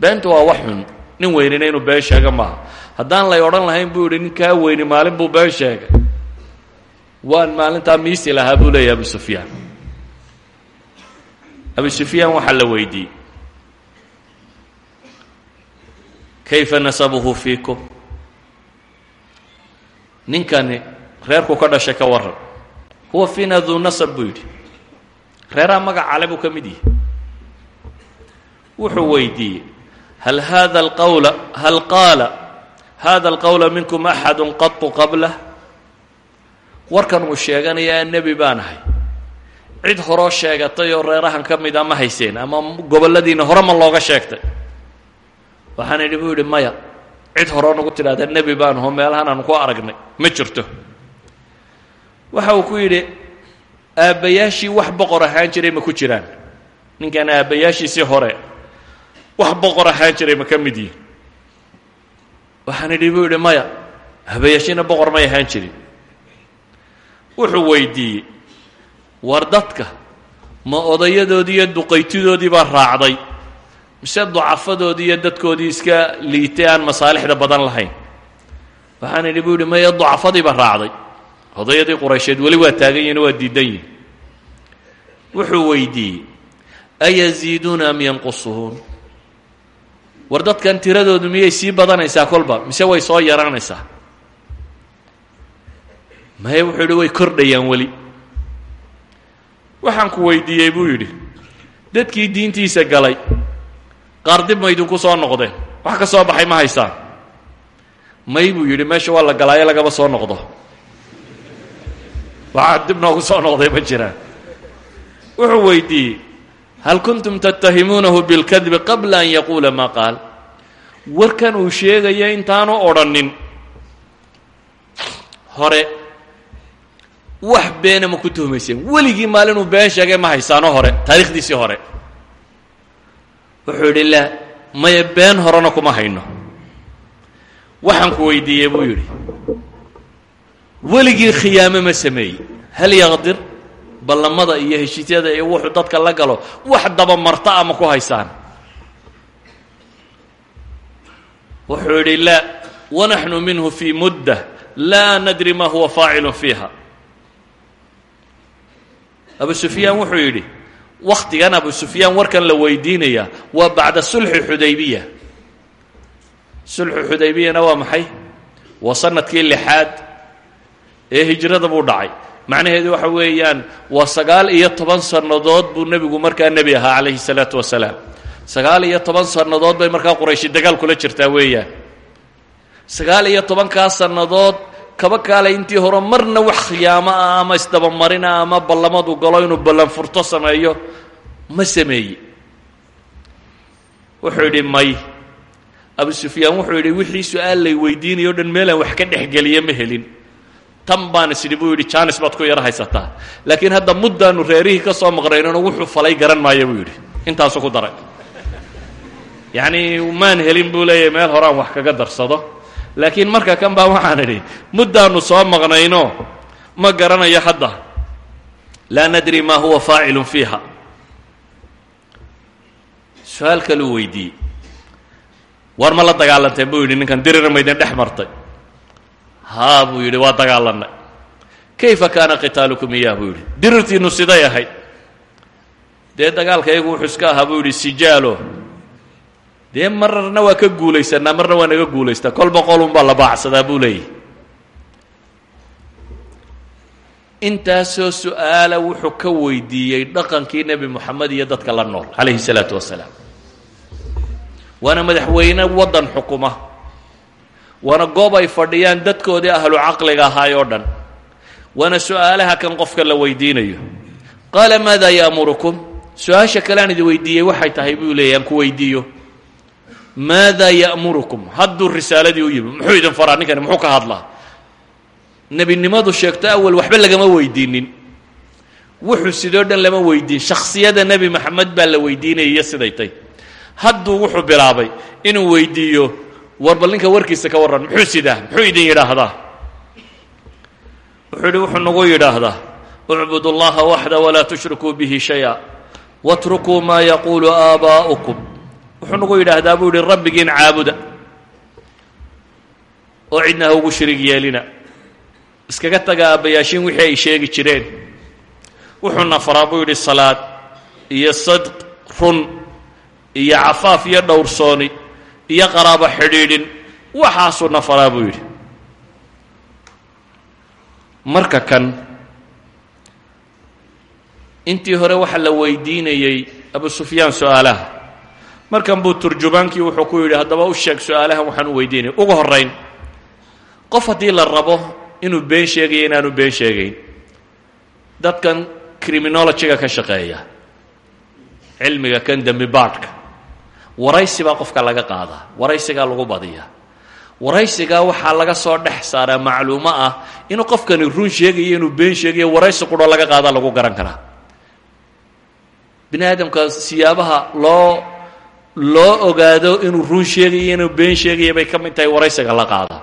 beentu waa wax nin weynina inuu been sheega maaha. Haddaan lay lahayn buu yidhi weyni maalin buu been waan maalintaa miisi lahaa buu abu sufyaan. Abu sufyaan waxaa la weydiiyey. Kayfa nasabuhu fiikum? Ninkani reerku ka dhashay ka warran. Huwa fiina duu nasab buu yidhi reeraha magacale buu ka mid yahay. Wuxuu weydiiyey hal hada alqawla hal qaala hada alqawla minkum axadu qatu qablah? Warkan uu sheeganayaa nebi baan ahay. Cid horoo sheegatay oo reerahan ka mida ma hayseen ama gobolladiina hore ma looga sheegtay. Waxaan idhi buu maya cid horoo nagu tidhahda nebi baan aho meelahan aanu ku aragnay. Ma jirto. Waxa uu ku yidhi aabbayaashii wax boqor ahaan jiray ma ku jiraan. Ninkan aabbayaashiisii hore wax boqor ahaan jiray ma ka mid yihiin waxaan idhi buu yidhi maya aabbayaashiina boqor may ahaan jirin. Wuxuu weydiiyey war dadka ma odayadoodii iyo duqaytidoodii baa raacday. Mise ducafadoodii iyo dadkoodii iska liitay aan masaalixda badan lahayn? Waxaan idhi buu yidhi maya ducafadii baa raacday odayadii quraysheed weli waa taagan yihiin waa diidan yihiin wuxuu weydiiyey ayaziiduuna am yanqusuun war dadkan tiradoodu miyay sii badanaysaa kolba? Mise way soo yaraanaysaa? Maye wuxuu yidhi way kordhayaan weli. Waxaan ku weydiiyey buu yidhi dadkii diintiisa galay qaar dib ma soo noqdeen. Wax ka soo baxay ma haysaan may buu yidhi meesha waa la galaayo lagama soo noqdo waxaa dib noogu soo noqday ma jiraan wuxuu weydiiyey hal kuntum tattahimuunahu bilkadbi qabla an yaquula maa qaal? Warkan uu sheegaya intaanu odrhanin hore wax beena ma ku tuhmayseen. Weligii maalinuu been sheegay ma haysaano hore taarikhdiisii hore. Wuxuu yidhi laa maya been horena kuma hayno. Waxaan ku weydiiyey buu yidhi weligii khiyaamo ma sameeyey. Hal yaqdir ballamada iyo heshiisyada iyo wuxuu dadka la galo wax dabamarta ama ku haysaan? Wuxuu yidhi laa wanaxnu minhu fii mudda laa nadri ma huwa faacilun fiiha. Abu sufyaan wuxuu yidhi wakhtigan abu sufyaan warkan la weydiinaya waa bacda sulxi xudaybiya. Sulxu xudaybiyana waa maxay? Waa sannadkii lixaad ee hijrada buu dhacay. Macnaheedu waxa weeyaan waa sagaal iyo toban sannadood buu nebigu markaa nebi ahaa calayhi salaatu wasalaam. Sagaal iyo toban sannadood bay markaa qurayshi dagaal kula jirtaa weeyaan. Sagaal iyo tobankaas sannadood kaba kaalay intii hore marna wax khiyaamo ah ama isdabamarina ama ballamadu galo inuu ballan furto sameeyo ma sameeye wuxuu yidhi may. Abu sufyaan wuxuu yidhi wixii su'aal lay weydiinayo dhan meelaan wax ka dhexgeliye ma helin tan baan is idhi buu yidhi jaanis baad ku yaro haysataa. Laakiin hadda muddaanu reerihii ka soo maqnaynano wuxuu falay garan maayo buu yidhi. Intaasu ku daray. Yacnii maan helin buu leeyahay meel horaan wax kaga darsado. Laakiin marka kan baa waxaan idhi muddaanu soo maqnayno ma garanayo hadda. Laa nadri maa huwa faacilun fiiha. Su'aal kaluu weydiiyey. War ma la dagaalanteen buu yidhi ninkan dirira maydin dhex martay haa buu yidhi waa dagaalanay. Kayfa kaana qitaalukum iyaah buu yidhi. Dirirtiinnu siday ahayd dee dagaalka iyagu wuxuu iska ahaa? buu yidhi marna waa ka guulaysanaa? Marna waa naga guulaystaa? Kolba qolunbaa la baacsadaa? buu leeyahy intaasoo su'aala wuxuu ka weydiiyey dhaqankii nebi moxamed iyo dadka la nool calayhi salaatu wasalaam. Waana madaxweyne waddan xukuma waana goob ay fadhiyaan dadkoodii ahlu caqliga ahaay oo dhan. Waana su'aalaha kan qofka la weydiinayo. Qaala maada ya'murukum? Su'aasha kale idi weydiiyey waxay tahay buu leeyahy aan ku weydiiyo. Maada ya'murukum? Hadduu risaaladii u yimi muxuu idin faraa ninkani muxuu ka hadlaa? Nebinimadu sheegto awal waxba lagama weydiinin. Wuxuu sidoo dhan lama weydiin shakhsiyada nebi maxamed baa la weydiinayay iyo siday tay hadduu wuxuu bilaabay inuu weydiiyo war bal ninka warkiisa ka warran muxuu sidaa? Muxuu idin yidhaahdaa? Wuxuu yidhi wuxuu nagu yidhaahdaa ucbud اllaha waxda walaa tushrikuu bihi shaya watrukuu maa yaquulu aabaa'ukum wuxuu nagu yidhaahdaa buu yihi rabbigiin caabuda. Oo cidna ha ugu shirig yeelina. Iskaga taga aabbayaashiin wixii ay sheegi jireen. Wuxuuna faraa buu yidhi salaad iyo sadq run iyo cafaaf iyo dhowrsooni iyo qaraabo xidhiidhin waxaasuuna faraa buu yidhi. Marka kan intii hore waxaa la weydiinayey abu sufyaan su'aalaha. Markan buu turjubaankii wuxuu ku yidhi haddaba u sheeg su'aalahan waxaan u weydiinaya ugu horrayn qof haddii la rabo inuu been sheegayo inaanu been sheegayn dadkan criminologyga ka shaqeeya cilmiga kan dembi waraysi baa qofka laga qaadaa waraysigaa lagu badiyaa. Waraysigaa waxaa laga soo dhex saaraa macluumo ah inuu qofkani run sheegayo inuu been sheegayo waraysi qudho laga qaada lagu garan karaa. Bini aadamka siyaabaha loo loo ogaado inuu run sheegayo inuu been sheegaya bay ka mid tahay waraysiga la qaada.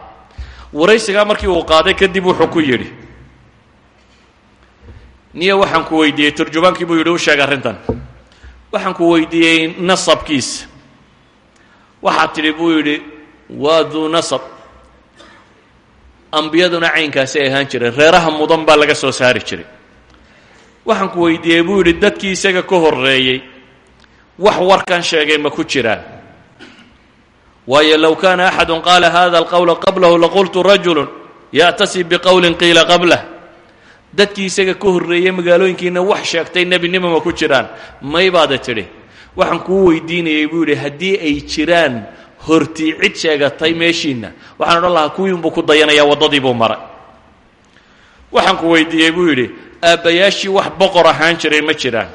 Waraysigaa markii uu qaaday kadib wuxuu ku yidhi niyo waxaan ku weydiiyey turjubaankii buu yidhi u sheeg arrintan. Waxaan ku weydiiyey nasabkiisa waxaad tidhi buu yidhi waa duu nasab. Ambiyaduna caynkaasi ay ahaan jireen. Reeraha mudan baa laga soo saari jiray. Waxaan ku weydiiyey buu yidhi dadkii isaga ka horreeyey wax warkan sheegay ma ku jiraan. Waayo low kaana axadu qaala hada alqowla qablahu laqultu rajulu ya'tasi biqowlin qiila qablah dadkii isaga ka horreeyey magaalooyinkiina wax sheegtay nebinimo ma ku jiraan. May tidhi waxaan kuu weydiinayay buu yidhi ay jiraan hortii cid sheegatay meeshiinna. Waxaan odhan lahaa kuwiinbuu ku dayanayaa waddadii buu maray. Waxaan ku weydiiyey buu yidhi aabbayaashii wax boqor ahaan jiray ma jiraan.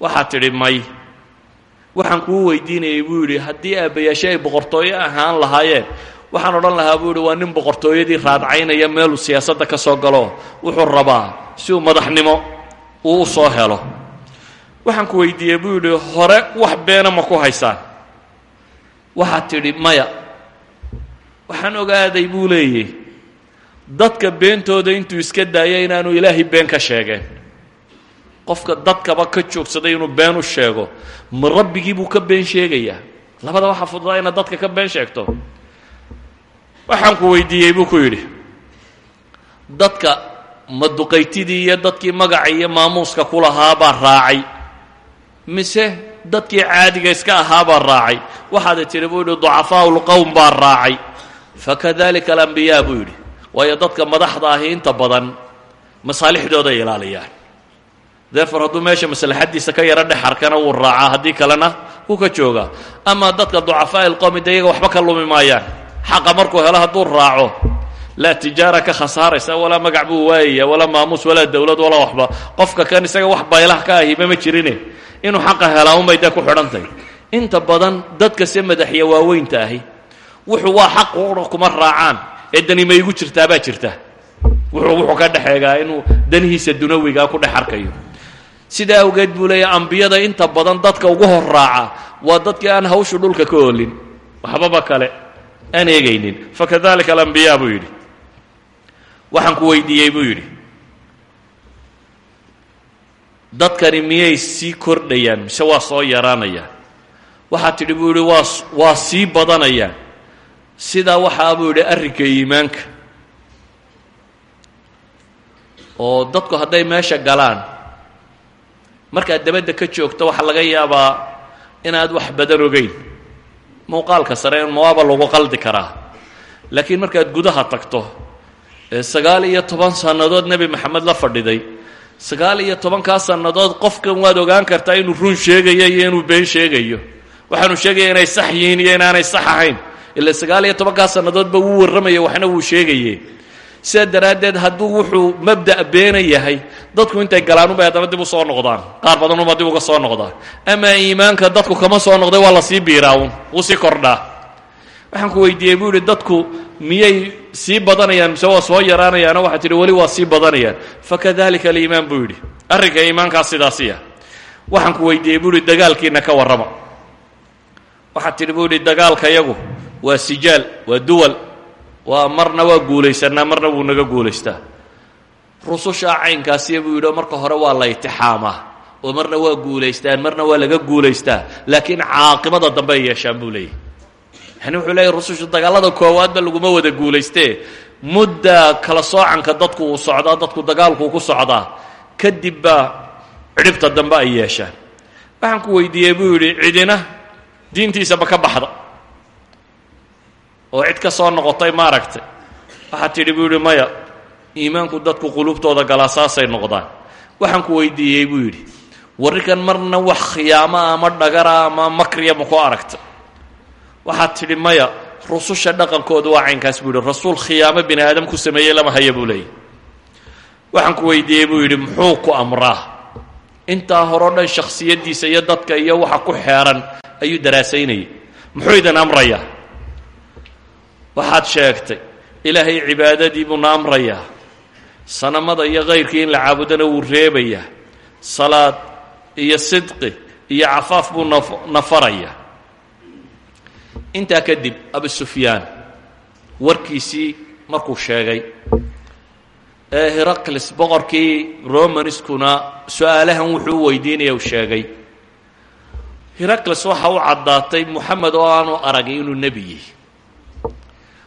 Waxaad tidhi may. Waxaan kuu weydiinayay buu yidhi haddii aabbayaashii ay boqortooyo ahaan lahaayeen waxaan odhan lahaa buu yidhi waa nin boqortooyadii raadcaynaya meeluu siyaasadda ka soo galo. Wuxuu rabaa si uu madaxnimo uu u soo helo waxaan ku weydiiyey buu yidhi hore wax beena ma ku haysaan. Waxaad tidhi maya. Waxaan ogaaday buu leeyahy dadka beentooda intuu iska daaya inaanu ilaahay been ka sheegeen. Qofka dadkaba ka joogsaday inuu been u sheego ma rabbigii buu ka been sheegayaa? Labada waxaa fududaa inaad dadka ka been sheegto. Waxaan ku weydiiyey buu ku yidhi dadka maduqaytidii iyo dadkii magaca iyo maamuuska ku lahaabaa raacay mise dadkii caadiga iska ahaabaa raacay. Waxaada tidhi buu yidhi ducafaau lqowm baa raacay. Fakadalika alambiyaa buu yidhi waayo dadka madaxda ahi inta badan masaalixdooday ilaaliyaan. Therefore hadduu meesha maslaxaddiisa ka yaro dhex arkana wuu raacaa haddii kalena wuu ka joogaa. Ama dadka ducafaa'i lqowmi de iyaga waxba ka lumi maayaan. Xaqa markuu helo hadduu raaco laa tijaara ka khasaaraysa walaa magac buu waayaya walaa maamuus walaa dowlad walaa waxba. Qofka kan isaga wax baylah ka ahiba ma jirine. Inuu xaqa helaa unbay dee ku xidhantahy inta badan dadka se madaxya waaweynta ahi wuxuu waa xaq kuma raacaan. Ee dani ma igu jirtaabaa jirta. Wuxuu wuxuu ka dhexeegaa inuu danihiisa dunawigaa ku dhex arkayo. Sidaa awgeed buu leeyahy ambiyada inta badan dadka ugu hor raaca waa dadkii aan hawshu dhulka ka oolin. Waxbaba kale aan eegaynin. Fakadalika alambiyaa buu yidhi waxaan ku weydiiyey buu yidhi dadkani miyay sii kordhayaan? Mise waa soo yaraanayaan? Waxaad tidhi buu yidhi waa waa sii badanayaan. Sidaa waxaa buu yidhi arrinka iimaanka oo dadku hadday meesha galaan markaad dabadda ka joogto waxaa laga yaabaa inaad wax badan ogeyn. Muuqaalka sare mawaaba lagu qaldi karaa. Laakiin markaad gudaha tagto ee sagaal iyo toban sannadood nebi maxamed la fadhiday. Sagaal iyo tobankaa sannadood qofkan waad ogaan kartaa inuu run sheegayo iyo inuu been sheegayo. Waxaanu sheegaya inay sax yihiin iyo inaanay sax ahayn. Ila sagaal iyo tobankaa sannadoodba wuu waxna wuu sheegaye sidaa daraaddeed wuxuu mabda' beena dadku intay galaan unbay haddana dib u soo noqdaan. Qaar badan unba dib uga soo noqdaan amaa iimaanka dadku kama soo noqday waa la sii biiraa un wuu sii kordhaa. Waxaan ku weydiiyey buu dadku miyay sii badanayaan mise waa soo yaraanayaano waxaa tidhi weli waa sii badanayaan. Fakadalika aliimaan buu yidhi. Arrinka iimaankaas sidaasiya waxaan ku weydiiyey buu yidhi dagaalkiina ka warrama. Waxaad tidhi buu yidhi dagaalka yagu waa sijaal waa duwal waa marna waa guulaysanaa marna wuu naga guulaystaa. Rusushaa caynkaasiya buu yidhi oo marka hore waa la itixaamaa oo marna waa guulaystaan marna waa laga guulaystaa laakiin caaqibada dambe ay yeeshaan buu leeyahy yani wuxuu leeyahy rusushu dagaalada koowaadba laguma wada guulaystee. Mudda kala soocanka dadku uu socdaa dadku dagaalkuu ku socdaa kadib baa cidhibta dambe ay yeeshaan. Waxaan ku weydiiyey buu yidhi cidina diintiisaba ka baxda. Oo cid ka soo noqotay maaragtay waxaad tidhi buu yidhi maya iimaanku dadku qulubtooda galaa saasay noqdaan. Waxaan ku weydiiyey buu yidhi warrinkan marna wax khiyaama ama dhagara ama makriya ma ku aragta waxaad tidhi maya rususha dhaqankoodu waa caynkaas buu yidhi. Rasuul khiyaamo bini aadam ku sameeyey lama haya buu leeyay waxaan ku weydiiyey buu yidhi muxuu ku amraa? Intaa horeo dhan shakhsiyaddiisa iyo dadka iyo waxa ku xeeran ayuu daraasaynayay. Muxuu idin amrayaa? Waxaad sheegtay ilaahay cibaadadii buuna amrayaa. Sanamada iyo kayrkii in la caabudana wuu reebayaa. Salaad iyo sidqi iyo cafaaf buu nafarayaa intaa kadib abu sufyaan warkiisii markuu sheegay ee heracles boqorkii romanskuna su'aalahan wuxuu weydiinaya uu sheegay heracles waxa u caddaatay moxamed oo aanu aragay inuu nebi yihi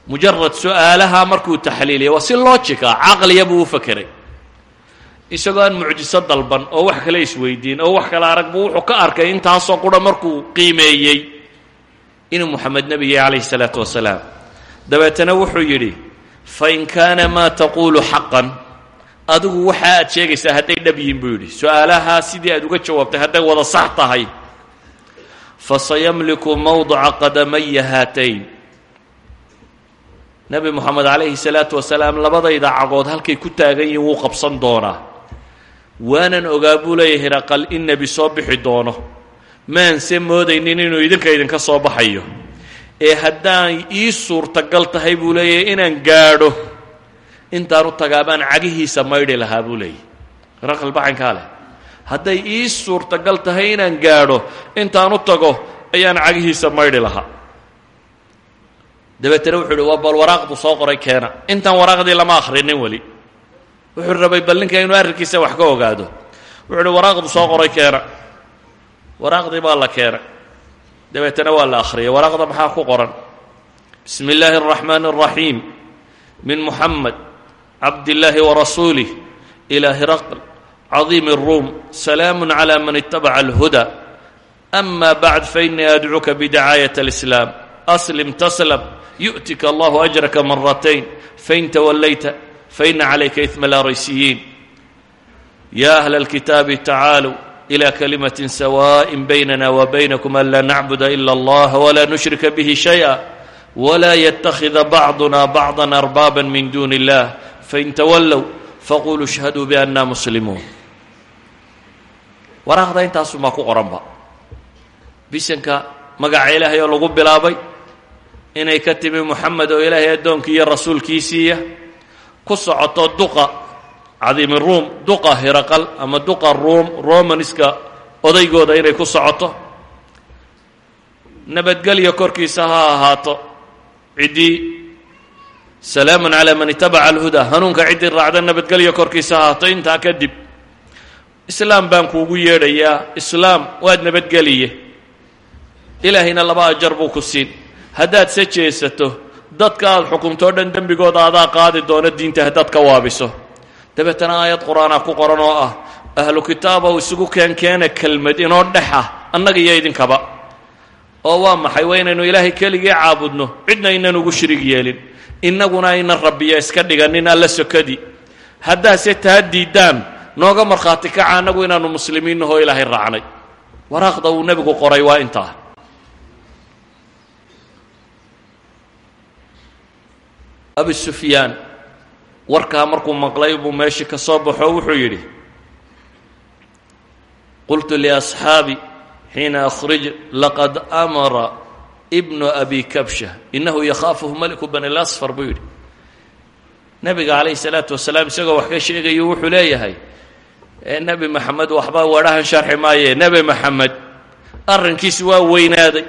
mujarad su'aalaha markuu taxliiliyay waa logica caqliya buu u fakeray isagoo dalban oo wax kale isweydiin oo wax kale arag buu wuxuu ka arkay intaasoo qura markuu qiimeeyey inuu moxamed nebi yahay calayhi salaatu wasalaam. Dabeetana wuxuu yidhi fain kaana maa taquulu xaqan adigu waxa aad sheegaysaa hadday dhab yihiin buu yidhi. Su'aalahaa sidii aad uga jawaabtay hadday wada sax tahay. Fasayamliku mawdica qadamaya haatayn. Nebi moxamed calayhi salaatu wasalaam labadayda cagood halkay ku taagan yihiin wuu qabsan doonaa. Waanan ogaa buu leeyahay hiraqal in nebi soo bixi doono maanse moodaynin inuu idinka idinka soo baxayo. Ee haddaan ii suurtagal tahay buu leeyahay inaan gaadho intaanu tagaabaan cagihiisa maydhi lahaa buu leeyahy hiraqal baxankaa leh. Hadday ii suurtagal tahay inaan gaadho intaanu tago ayaan cagihiisa maydhi lahaa. Dabeetana wuxuu uhi waa bal waraaqdu soo qoray keena. Intaan waraaqdii lama akhrinin weli. Wuxuu rabay bal ninka inuu arrinkiisa wax ka ogaado. Wuxuu uhi waraaqdu soo qoray keena waraaqdii baa la keenay dabeetana waa la akhriyay waraaqda maxaa ku qoran bismi illaahi اraxmaan الraxiim min muxamed cabdillaahi warasuulih ilaa hiraql cadiimi الruum salaamu calى man itabaca اlhuda ama bacd fainii adcuka bidacaayat اlislaam aslim taslam yu'tika allahu ajraka maratayn fain tawallayta faina calayka isma alaraysiyiin ya ahla اlkitaabi tacaaluu إلى كلمة سواء بيننا وبينكم ألا نعبد إلا الله ولا نشرك به شيئا ولا يتخذ بعضنا بعضا أربابا من دون الله فإن تولوا فقولوا اشهدوا بأننا مسلمون waraaqda intaasumaa ku qoranba bisanka magaca ilaahay oo lagu bilaabay inay ka timi moxamed oo ilaahay addoonkii iyo rasuulkiisiiya ku socoto duqa cadiimi ruum duqa hiraqal ama duqa ruum romanska odaygooda inay ku socoto. Nabadgelyo korkiisa ha ahaato. Ciddii salaamun calaa man itabaca alhudaa hanuunka ciddii raacda nabadgelyo korkiisa ha ahaato intaa kadib. Islaam baan kuugu yeedhayaa islaam waad nabadgeliye. Ilaahayna laba ajar buu ku siin. Haddaad se jeesato dadka aad xukumtoo dhan dembigooda adaa qaadi doono diinta haddaad ka waabiso dabeetana aayad qur'aanah ku qoran oo ah ahlu kitaabow isugu keenkeena kelmad inoo dhex ah annaga iyo idinkaba. Oo waa maxay? Waa inaynu ilaahay keligii caabudno cidna aynan ugu shirig yeelin. Innaguna aynan rabbiya iska dhiganin alla sokadii haddaase taa diiddaan nooga markhaati kaca annagu inaannu muslimiinnahoo ilaahay raacnay. Waraaqda uu nebigu qoray waa intaa. Abi sufyaan warkaa markuu maqlay buu meeshii ka soo baxo wuxuu yidhi qultu liasxaabi xiina akhrij laqad amara ibnu abi kabsha innahu yakhaafuhu maliku bani lasfar buu yidhi. Nebiga calayhi salaatu wasalaam isagoo wax ka sheegayo wuxuu leeyahay nebi maxamed waxba wadhahan sharxi maaye nebi maxamed arrinkiisi waa weynaaday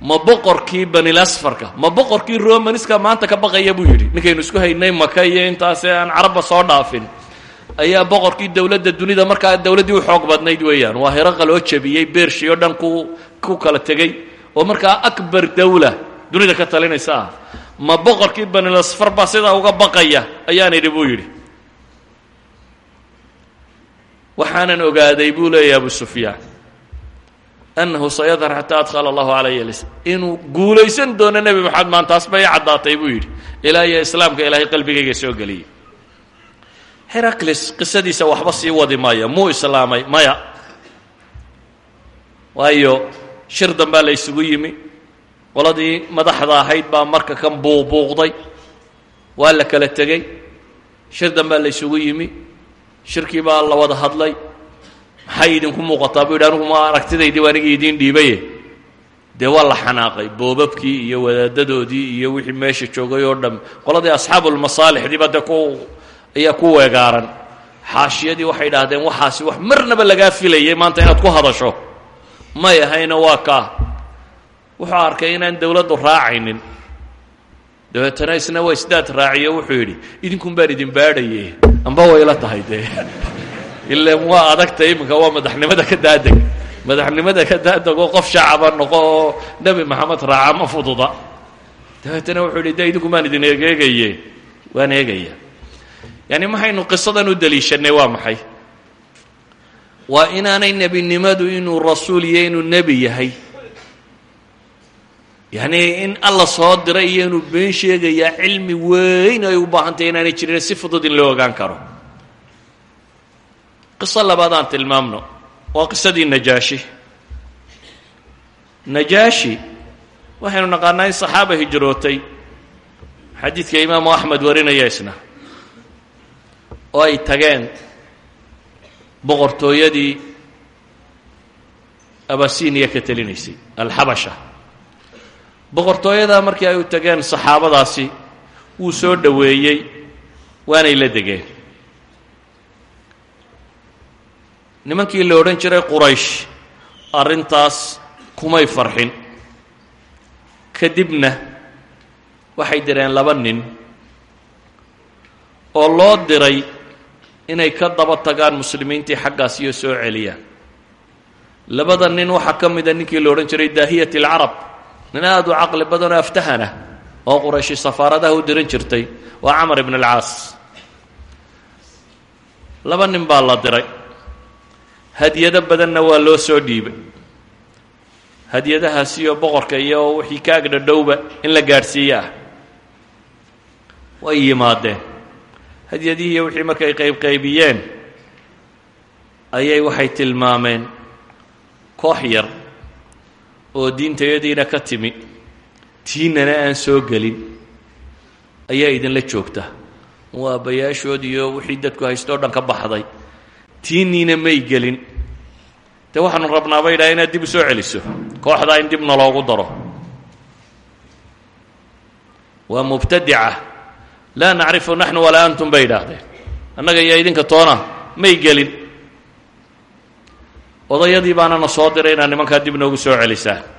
ma boqorkii banilasfarka ma boqorkii romanska maanta ka baqaya? buu yidhi. Ninkaynu isku haynay maka iyo intaasee aan carabba soo dhaafin. Ayaa boqorkii dowladda dunida markaa dowladdii u xoog badnayd weeyaan. Waa heraqal oo jabiyey beershi oo dhan ku ku kala tegey oo markaa akbar dawla dunida ka talinaysa ah. Ma boqorkii banilasfar baa sidaa uga baqaya? Ayaan idhi buu yidhi. Waxaanan ogaaday buu leeyahy abu sufyaan annahu sayadhar xataa adkhala allahu calaya lis inuu guulaysan doono nebi maxamed maantaas bay caddaatay buu yidhi ilaa islaamka ilaahay qalbigayga soo geliyey heracles qisadiisa waxba sii wadi maya muu islaamay maya waayo shir dambaa la ysugu yimi qoladii madaxda ahayd baa marka kan buuqbuuqday waa la kala tegey shir dambaa la ysugu yimi shirkii baa la wada hadlay maxay idinku muuqataa buu yidhi anigu ma aragtidaydii anigii idiin dhiibaye dee waa la xanaaqay boobabkii iyo wadaadadoodii iyo wixii meesha joogay oo dham qoladii asxaabulmasaalixdiiba dee ku ayaa ku weegaaran. Xaashiyadii waxay idhaahdeen waxaasi wax marnaba lagaa filayay maanta inaad ku hadasho. May ahayna waa kaa wuxuu arkay inaan dawladdu raacaynin. Dabeetana isna waa isdaad raaciyo wuxuu yidhi idinkun baan idin baadhaye amba wayla tahay dee ilan waa adagta iminka waa madaxnimada ka daadeg madaxnimada ka daadegoo qof shacaba noqo oo nebi maxamed raaca ma fududa dabeetana wuxuu yidhi de idinku baan idin egeegaye waan eegaya yaani maxaynu qisadan u daliishanay waa maxay waa inaanay nebinimadu inuu rasuul iyo inuu nebi yahay yacni in alla soo diray iyo inuu been sheegayaa cilmi weyn ay u baahantahy inaanay jirin si fudud in loo ogaan karo qiso labaad aan tilmaamno waa qisadii najaashi. Najaashi waxaynu naqaanaa in saxaaba hijrootay. Xadiidka imaamu axmed warinaya isna oo ay tageen boqortooyadii abasiniya ka telinaysay alxabasha. Boqortooyadaa markii ay u tageen saxaabadaasi wuu soo dhoweeyey waanay la degeen nimankii la odhan jiray quraysh arrintaas kumay farxin. Kadibna waxay direen laba nin oo loo diray inay ka daba tagaan muslimiintii xaggaas iyo soo celiyaan labada nin waxaa ka mida ninkii la odhan jiray daahiyat alcarab. Nin aada u caqli badanoo aftahanah oo qurayshi safaaradaha u diran jirtay waa camar ibn alcaas. Laba nin baa la diray hadyado badanna waa loo soo dhiibay. Hadyadahaasiyo boqorka iyo wixii ka agdhadhowba in la gaadhsiiye ah way yimaadeen. Hadyadihii iyo wixii markay qaybqaybiyeen ayay waxay tilmaameen koox yar oo diintayadiina ka timi tiinana aan soo gelin ayaa idinla joogta. Waa aabbayaashood iyo wixii dadku haysto o dhan ka baxday tiinniina may gelin. Dee rabnaa bay idhaha inaad dib u soo celiso. Kooxdaa in dibna loogu daro. Waa mubtadica. Laa nacrifu naxnu walaa antum bay idhaahdeen. Annaga iyo idinka toona may gelin. Odayadii baanana soo diray inaad nimankaa dib noogu soo celisaan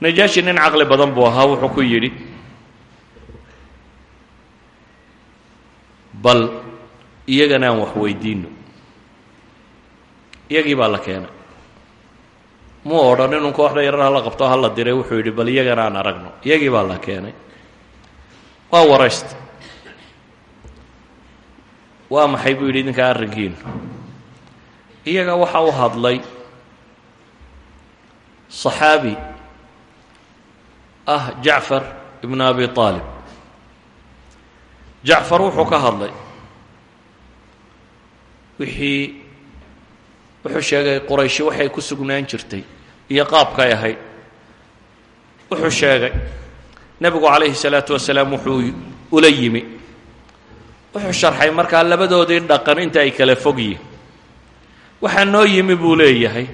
najaashi nin caqli badan buu ahaa wuxuu ku yidhi bal iyagana aan wax weydiino iyagii baa la keenay. Muu odhan inuu kooxda yarar hala qabto hala diray wuxuu yidhi bal iyagana aan aragno. Iyagii baa la keenay. Waa waraysta waa maxay buu yidhi idinka arrinkiinu iyaga waxa u hadlay صaxaabi ah jacfar ibn abi aalib jacfar wuxuu ka hadlay. Wixii wuxuu sheegay qurayshi waxay ku sugnaan jirtay iyo qaabkay ahayd. Wuxuu sheegay nebigu calayhi الsalaatu wasalaam wuxuu ula yimi. Wuxuu sharxay markaa labadoodii dhaqan inta ay kala fog yihiin waxaa noo yimi buu leeyahay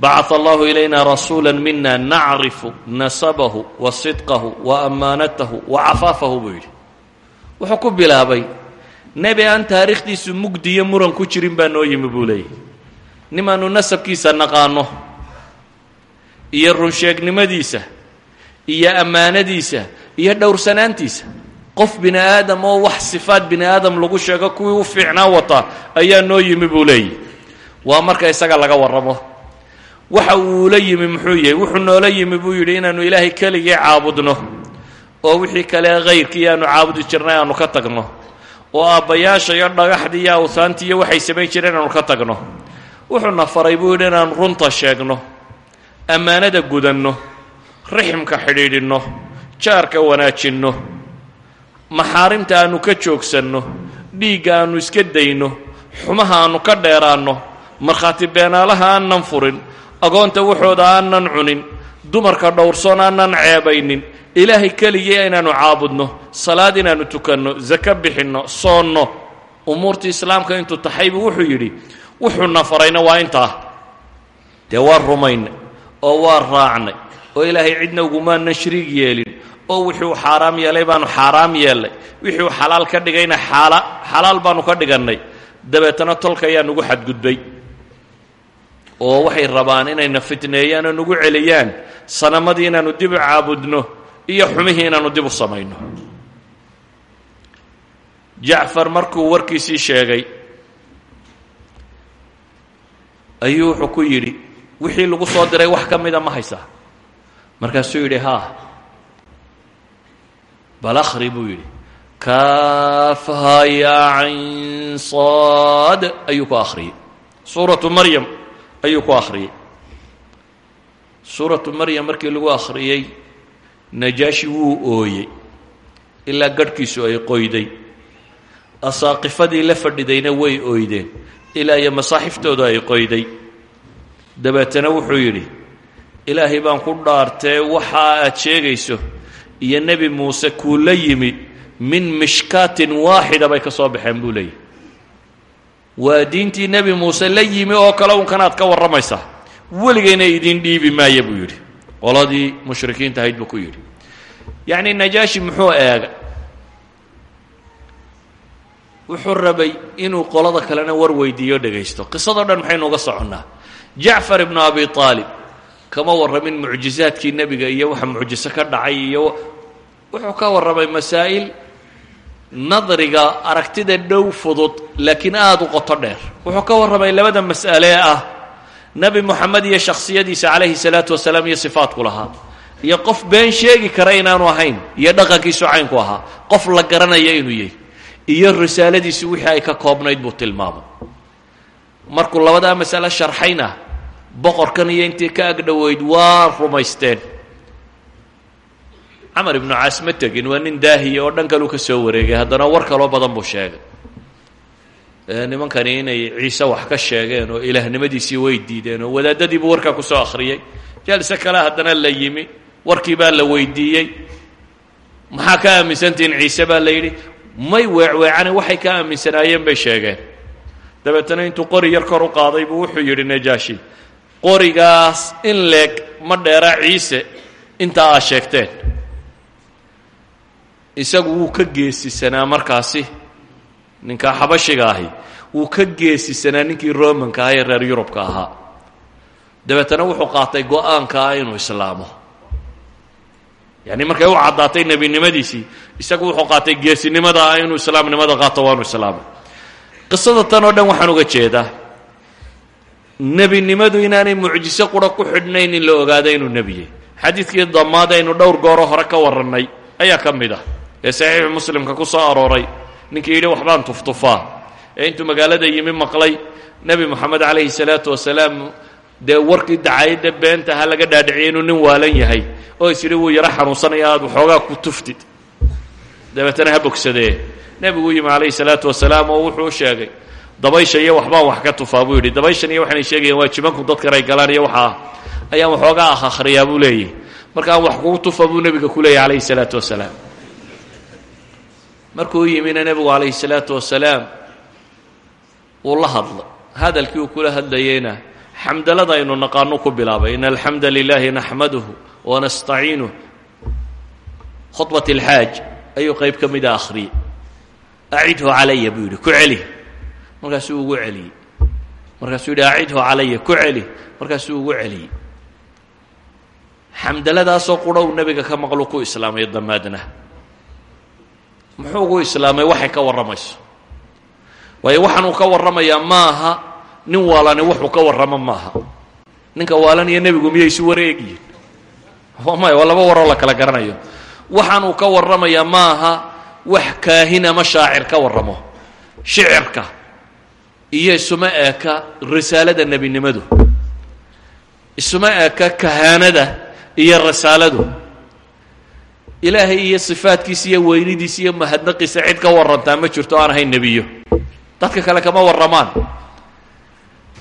bacث allahu ilayna rasuula mina nacrifu nasabahu wa sidqahu wa ammaanatahu wa cafaafahu buu yidhi wuxuu ku bilaabay nebi aan taariikhdiisu mugdiyo muran ku jirin baa noo yimi buu leeyahay nimaanu nasabkiisa naqaano iyo runsheegnimadiisa iyo ammaanadiisa iyo dhowrsanaantiisa qof bini aadam oo wax sifaad bini aadam lagu sheego kuwii u fiicnaa wata ayaa noo yimi buu leeyahy waa marka isaga laga warramo waxa uu la yimi muxuu yahay? Wuxuu noola yimi buu yidhi inaannu ilaahay keligii caabudno oo wixii kale hayrkii aanu caabudi jirnay aanu ka tagno oo aabbayaasha iyo dhagaxdii iyo awhaantii iyo waxay samayn jireen aanu ka tagno. Wuxuuna faray buu yidhi inaanu runta sheegno ammaanada gudanno riximka xidhiidhinno jaarka wanaajinno maxaarimta aannu ka joogsanno dhiigga aannu iska dayno xumaha aannu ka dheeraanno markhaati beenaalaha aannan furin agoonta waxooda aannan cunin dumarka dhowrsoon aannan ceebaynin ilaahay keligii inaannu caabudno salaad inaannu tukanno sako bixinno soonno. Umuurtii islaamka intuu taxaybu wuxuu yidhi wuxuuna farayna waa intaa. Dee waa rumaynay oo waa raacnay oo ilaahay cidna ugumaanan shariig yeelin oo wixii uu xaaraam yeelay baanu xaaraam yeellay wixii uu xalaal ka dhigayna xaala xalaal baanu ka dhigannay. Dabeetana tolka ayaa nugu xadgudbay oo waxay rabaan inayna fitneeyaan oo nugu celiyaan sanamadii inaannu dib u caabudno iyo xumihii inaannu dib u samayno. Jacfar markuu warkiisii sheegay ayuu wuxuu ku yidhi wixii lagu soo diray wax ka mida ma haysaa? Markaasuu haa. Bal akhri buu yidhi kaafha ya cayn saad ayuu ku akhriyey. Suuratu maryam ayuu ku akhriyey. Suuratu maryam markii lagu akhriyey najaashi wuu ooyey ilaa garhkiisu ay qoyday. Asaaqifadii la fadhidayna way ooydeen ilaa iyo masaaxiftoodu ay qoyday. Dabeetana wuxuu yidhi ilaahay baan ku dhaartee waxa aad sheegayso iyo nebi muuse kuu la yimi min mishkaatin waaxida bay ka soo baxeen buu leeyahy waa diintii nebi muuse la yimi oo kale unkanaad ka warramaysaa weligayna idiin dhiibi maaya buu yidhi. Qoladii mushrikiinta ahayd buu ku yidhi. Yacni najaashi muxuu eega wuxuu rabay inuu qolada kalena war weydiiyo dhegaysto qisadoo dhan maxaynu uga soconnaa. Jacfar ibnu abi aalib kama warramin mucjizaadkii nebiga iyo waxa mucjiso ka dhacay iyo wuxuu ka warramay masaa'il nadriga aragtida dhow fudud laakiin aada u qoto dheer. Wuxuu ka warramay labada mas'ale ah nebi moxamed iyo shakhsiyadiisa calayhi salaatu wasalaam iyo sifaatku lahaa. Iyo qof been sheegi kara inaanu ahayn iyo dhaqankiisu caynku ahaa. Qof la garanaya inuu yahy iyo risaaladiisu wixii ay ka koobnayd buu tilmaamay. Markuu labadaa masale sharxayna boqorkan iyo intii ka agdhoweyd waa rumaysteen camar ibnu caas ma tegin waa nin daahiya oo dhan kaluu ka soo wareegay. Haddana war kaloo badan buu sheegay. Nimankani inay ciise wax ka sheegeen oo ilaahnimadiisii way diideen oo wadaadadiibuu warkaa ku soo akhriyey. Jalse kale haddana la yimi warkii baa la weydiiyey. Maxaa ka aaminsantihiin ciise baa la yidhi may weecweecane waxay ka aaminsanaayeen bay sheegeen. Dabeetana intuu qori yar kor u qaaday buu wuxuu yidhi najaashi qorigaas in leeg ma dheera ciise intaa aa sheegteen isagu wuu ka geesisanaa markaasi. Ninkaa xabashiga ahi wuu ka geesisanaa ninkii romanka ah ee reer yurubka ahaa. Dabeetana wuxuu qaatay go'aanka ah inuu islaamo. Yani markay u caddaatay nebinimadiisii isagu wuxuu qaatay geesinimada ah inuu islaamnimada qaato waanu islaamay qisada tan oo dhan waxaan uga jeedaa nebinimadu inaanay mucjiso qura ku xidhnayn in la ogaado inuu nebiyey xadiidkii damaad aynu dhowr gooro hore ka warrannay ayaa ka mid ah ee saxiixu muslimka ku soo arooray ninkii yidhi waxbaan tuftufaa. Ee intuu magaalada yimi maqlay nebi moxamed calayhi salaatu wasalaam dee warkii dacayadda beenta ha laga nin waalan yahay. Oo is wuu yaro xanuunsanaya aad ku tuftid. Dabeetana ha bogsadee. Nebigu u yimi calayhi salaatu wasalaam oo wuxuu sheegay dabaysha iyo wax ka tufaa buu yidhi. Dabayshan iyo waxaanay sheegayaan waa jibanku dadkan ay galaan iyo waxaa ayaan waxoogaa akhriyaa buu leeyahy markaan wax kugu tufa buu nebiga ku leeyahy calayhi salaatu wasalaam markuu yimina nebigu calayhi salaatu wasalaam wuu la hadlay hadalkii uu kula hadlayeyna xamdalada aynu naqaano ku bilaabay. In alxamda lilahi naxmaduhu wanastaciinuh khudbat alxaaj ayuu qayb ka mida akhriyey acidhu calaya ku celi. Markaasuu ugu celiyey markaasuu yidhi acidhu calaya ku celi. Markaasuu ugu celiyey xamdaladaasoo qura uu nebiga ka maqlu ku islaamay damaadna muxuu ugu islaamay? Waxay ka warramayso. Waayo waxaan uu ka warramayaa maaha nin waalani wuxuu ka warramo maaha. Ninka waalan iyo nebigu miyay isu wareegiyiin maya waa laba waroo la kala garanayo. Waxaan uu ka warramayaa maaha wax kaahin ama shaacir ka warramo. Shicirka iyo isuma eeka risaalada nebinimadu. Isuma eeka kahaanada iyo rasaaladu ilaahay iyo sifaadkiisa iyo weynidiisa iyo mahadnaqiisa cid ka warantaa ma jirto aan ahayn nebiyo. Dadka kale kama warramaan.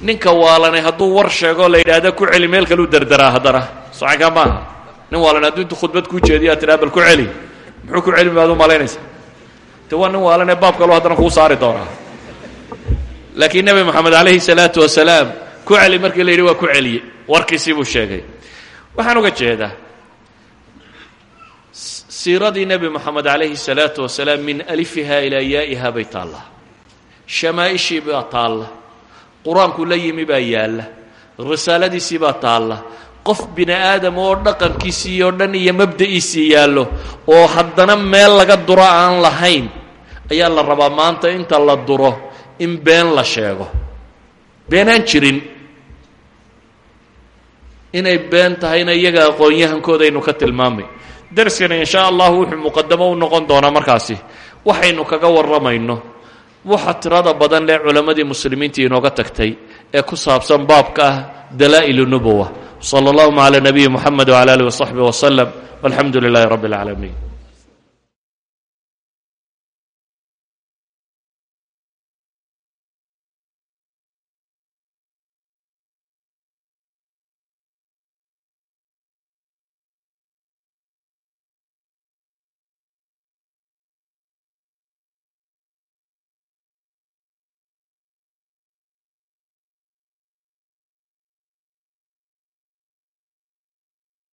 Ninka waalanay hadduu war sheego la yidhaahda ku celi meel kaleu derderaa haddana. Socankaa maaha nin waalan hadduu intu khudbad kuu jeediyo ad tidhaha bal ku celi. Muxuu ku celi baad u malaynaysa? De waa nin waalan ee baab kaloo haddana kuu saari doonaa. Laakiin nebi moxamed calayhi salaatu wasalaam ku celi markii la yidhi waa ku celiyey warkiisii buu sheegay. Waxaan uga jeedaa siiradii nebi moxamed calayhi salaatu wasalaam min alifiha ilaa yaa'iha bay taallaa shamaa'ishii baa taalla. Qur'aanku la yimi baa yaalla. Risaaladiisii baa taalla. Qof bini aadam oo dhaqankiisii oo dhan iyo mabda'iisii yaallo oo haddana meel laga duro aan lahayn ayaa la rabaa maanta inta la duro in been la sheego. Beenaan jirin. Inay been tahayna iyaga aqoon-yahankoodaynu ka tilmaamay darskani in shaa allahu wuxuu muqadamo u noqon doonaa markaasi. Waxaynu kaga warramayno. Waxa tirada badan lee culammadii muslimiinta inooga tagtay ee ku saabsan baabka ah dalaa'il nubuwa sala allahuma calaa nabiyi moxamed wcala alih wasaxbi waslem walxamdu lilahi rabbi اlcaalamiin